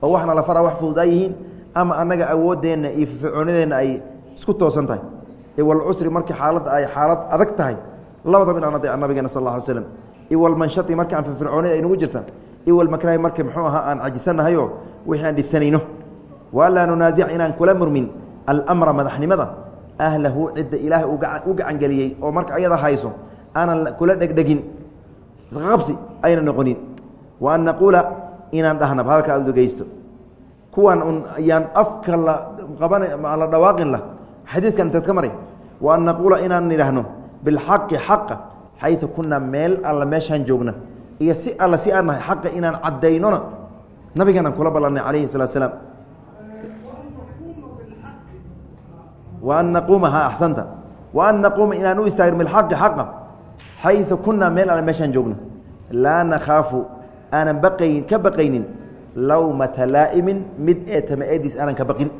oo waxna la faraa wax fududaa yihiin ama annaga awooddeenna iyo fircoonideenna ay isku toosan tahay iwalcusri markii xaaladda ay xaalad adag tahay labadaba inaan adeeco nabigeena sal alla slam iwalmanshati marka aan firfircoonida ay nagu jirta iwalmakrahi marka muxuu ahaa aan cajisanahayoo wixii aan dhibsanayno wa anlaa inaan kula murmin almra madaxnimada ahlahu cidda ilaahay u gacangeliyey oo marka ayada hayso aanan kula dhegdhegin isqaqabsi ayna noqonin wa an naquula inaan dhahnab hadalka aad dhegeysto kuwan un ayaan afka la qabana la dhawaaqin lah xadiidkan intaad ka maray wa an naquula inaan idhaahno bilxaqi xaqa xayu kunaa meel alla meeshaan joogna iyo si alla si aan nahay xaqa inaan caddaynona nabigeenaan kula ballanay calayhi salatu slaam wa an naquuma ha axsanta. Wa an naquuma inaan u istaagno bilxaqi xaqa xayu kunaa meel alla meeshaan joogna. Laa nakhaafu aanan baqayn ka baqaynin lawmata laa'imin mid ee tama eediis aanan ka baqin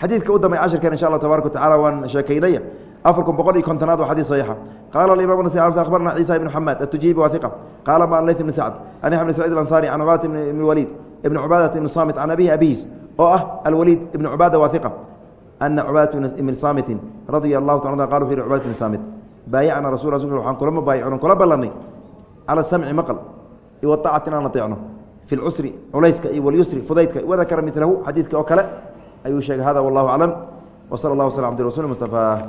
xadiidka u dambay cashirkeen insha allah tabarak wa tacala waan sheekaynaya. Afar kun boqol iyo kontonaad waa xadis saxiixa. Qaala alimam nas akhbarna ciisa ibn xamed atujiibi waa iqa qaala ma layt ibn sacd an yaxya bn saciid alansaari can cubaadat ibn waliid ibn cubaadat ibn saamit can abihi abihiis oo ah alwaliid ibn cubaada waa iqa ana cubaadat ibn saamitin radia allahu taala qala wuxu yhi cubadat ibn saamit baayacna rasul rasul waxaan kulama baayicon kula ballanay cala samci maqal iyo waacati inaan ateecno fi lcusri culayska iyo walyusri fudaydka wadakara milahu xadiidka oo kale ayuu sheegay hada wallahu aclam wsala allah waslam abdi rasul mustafaa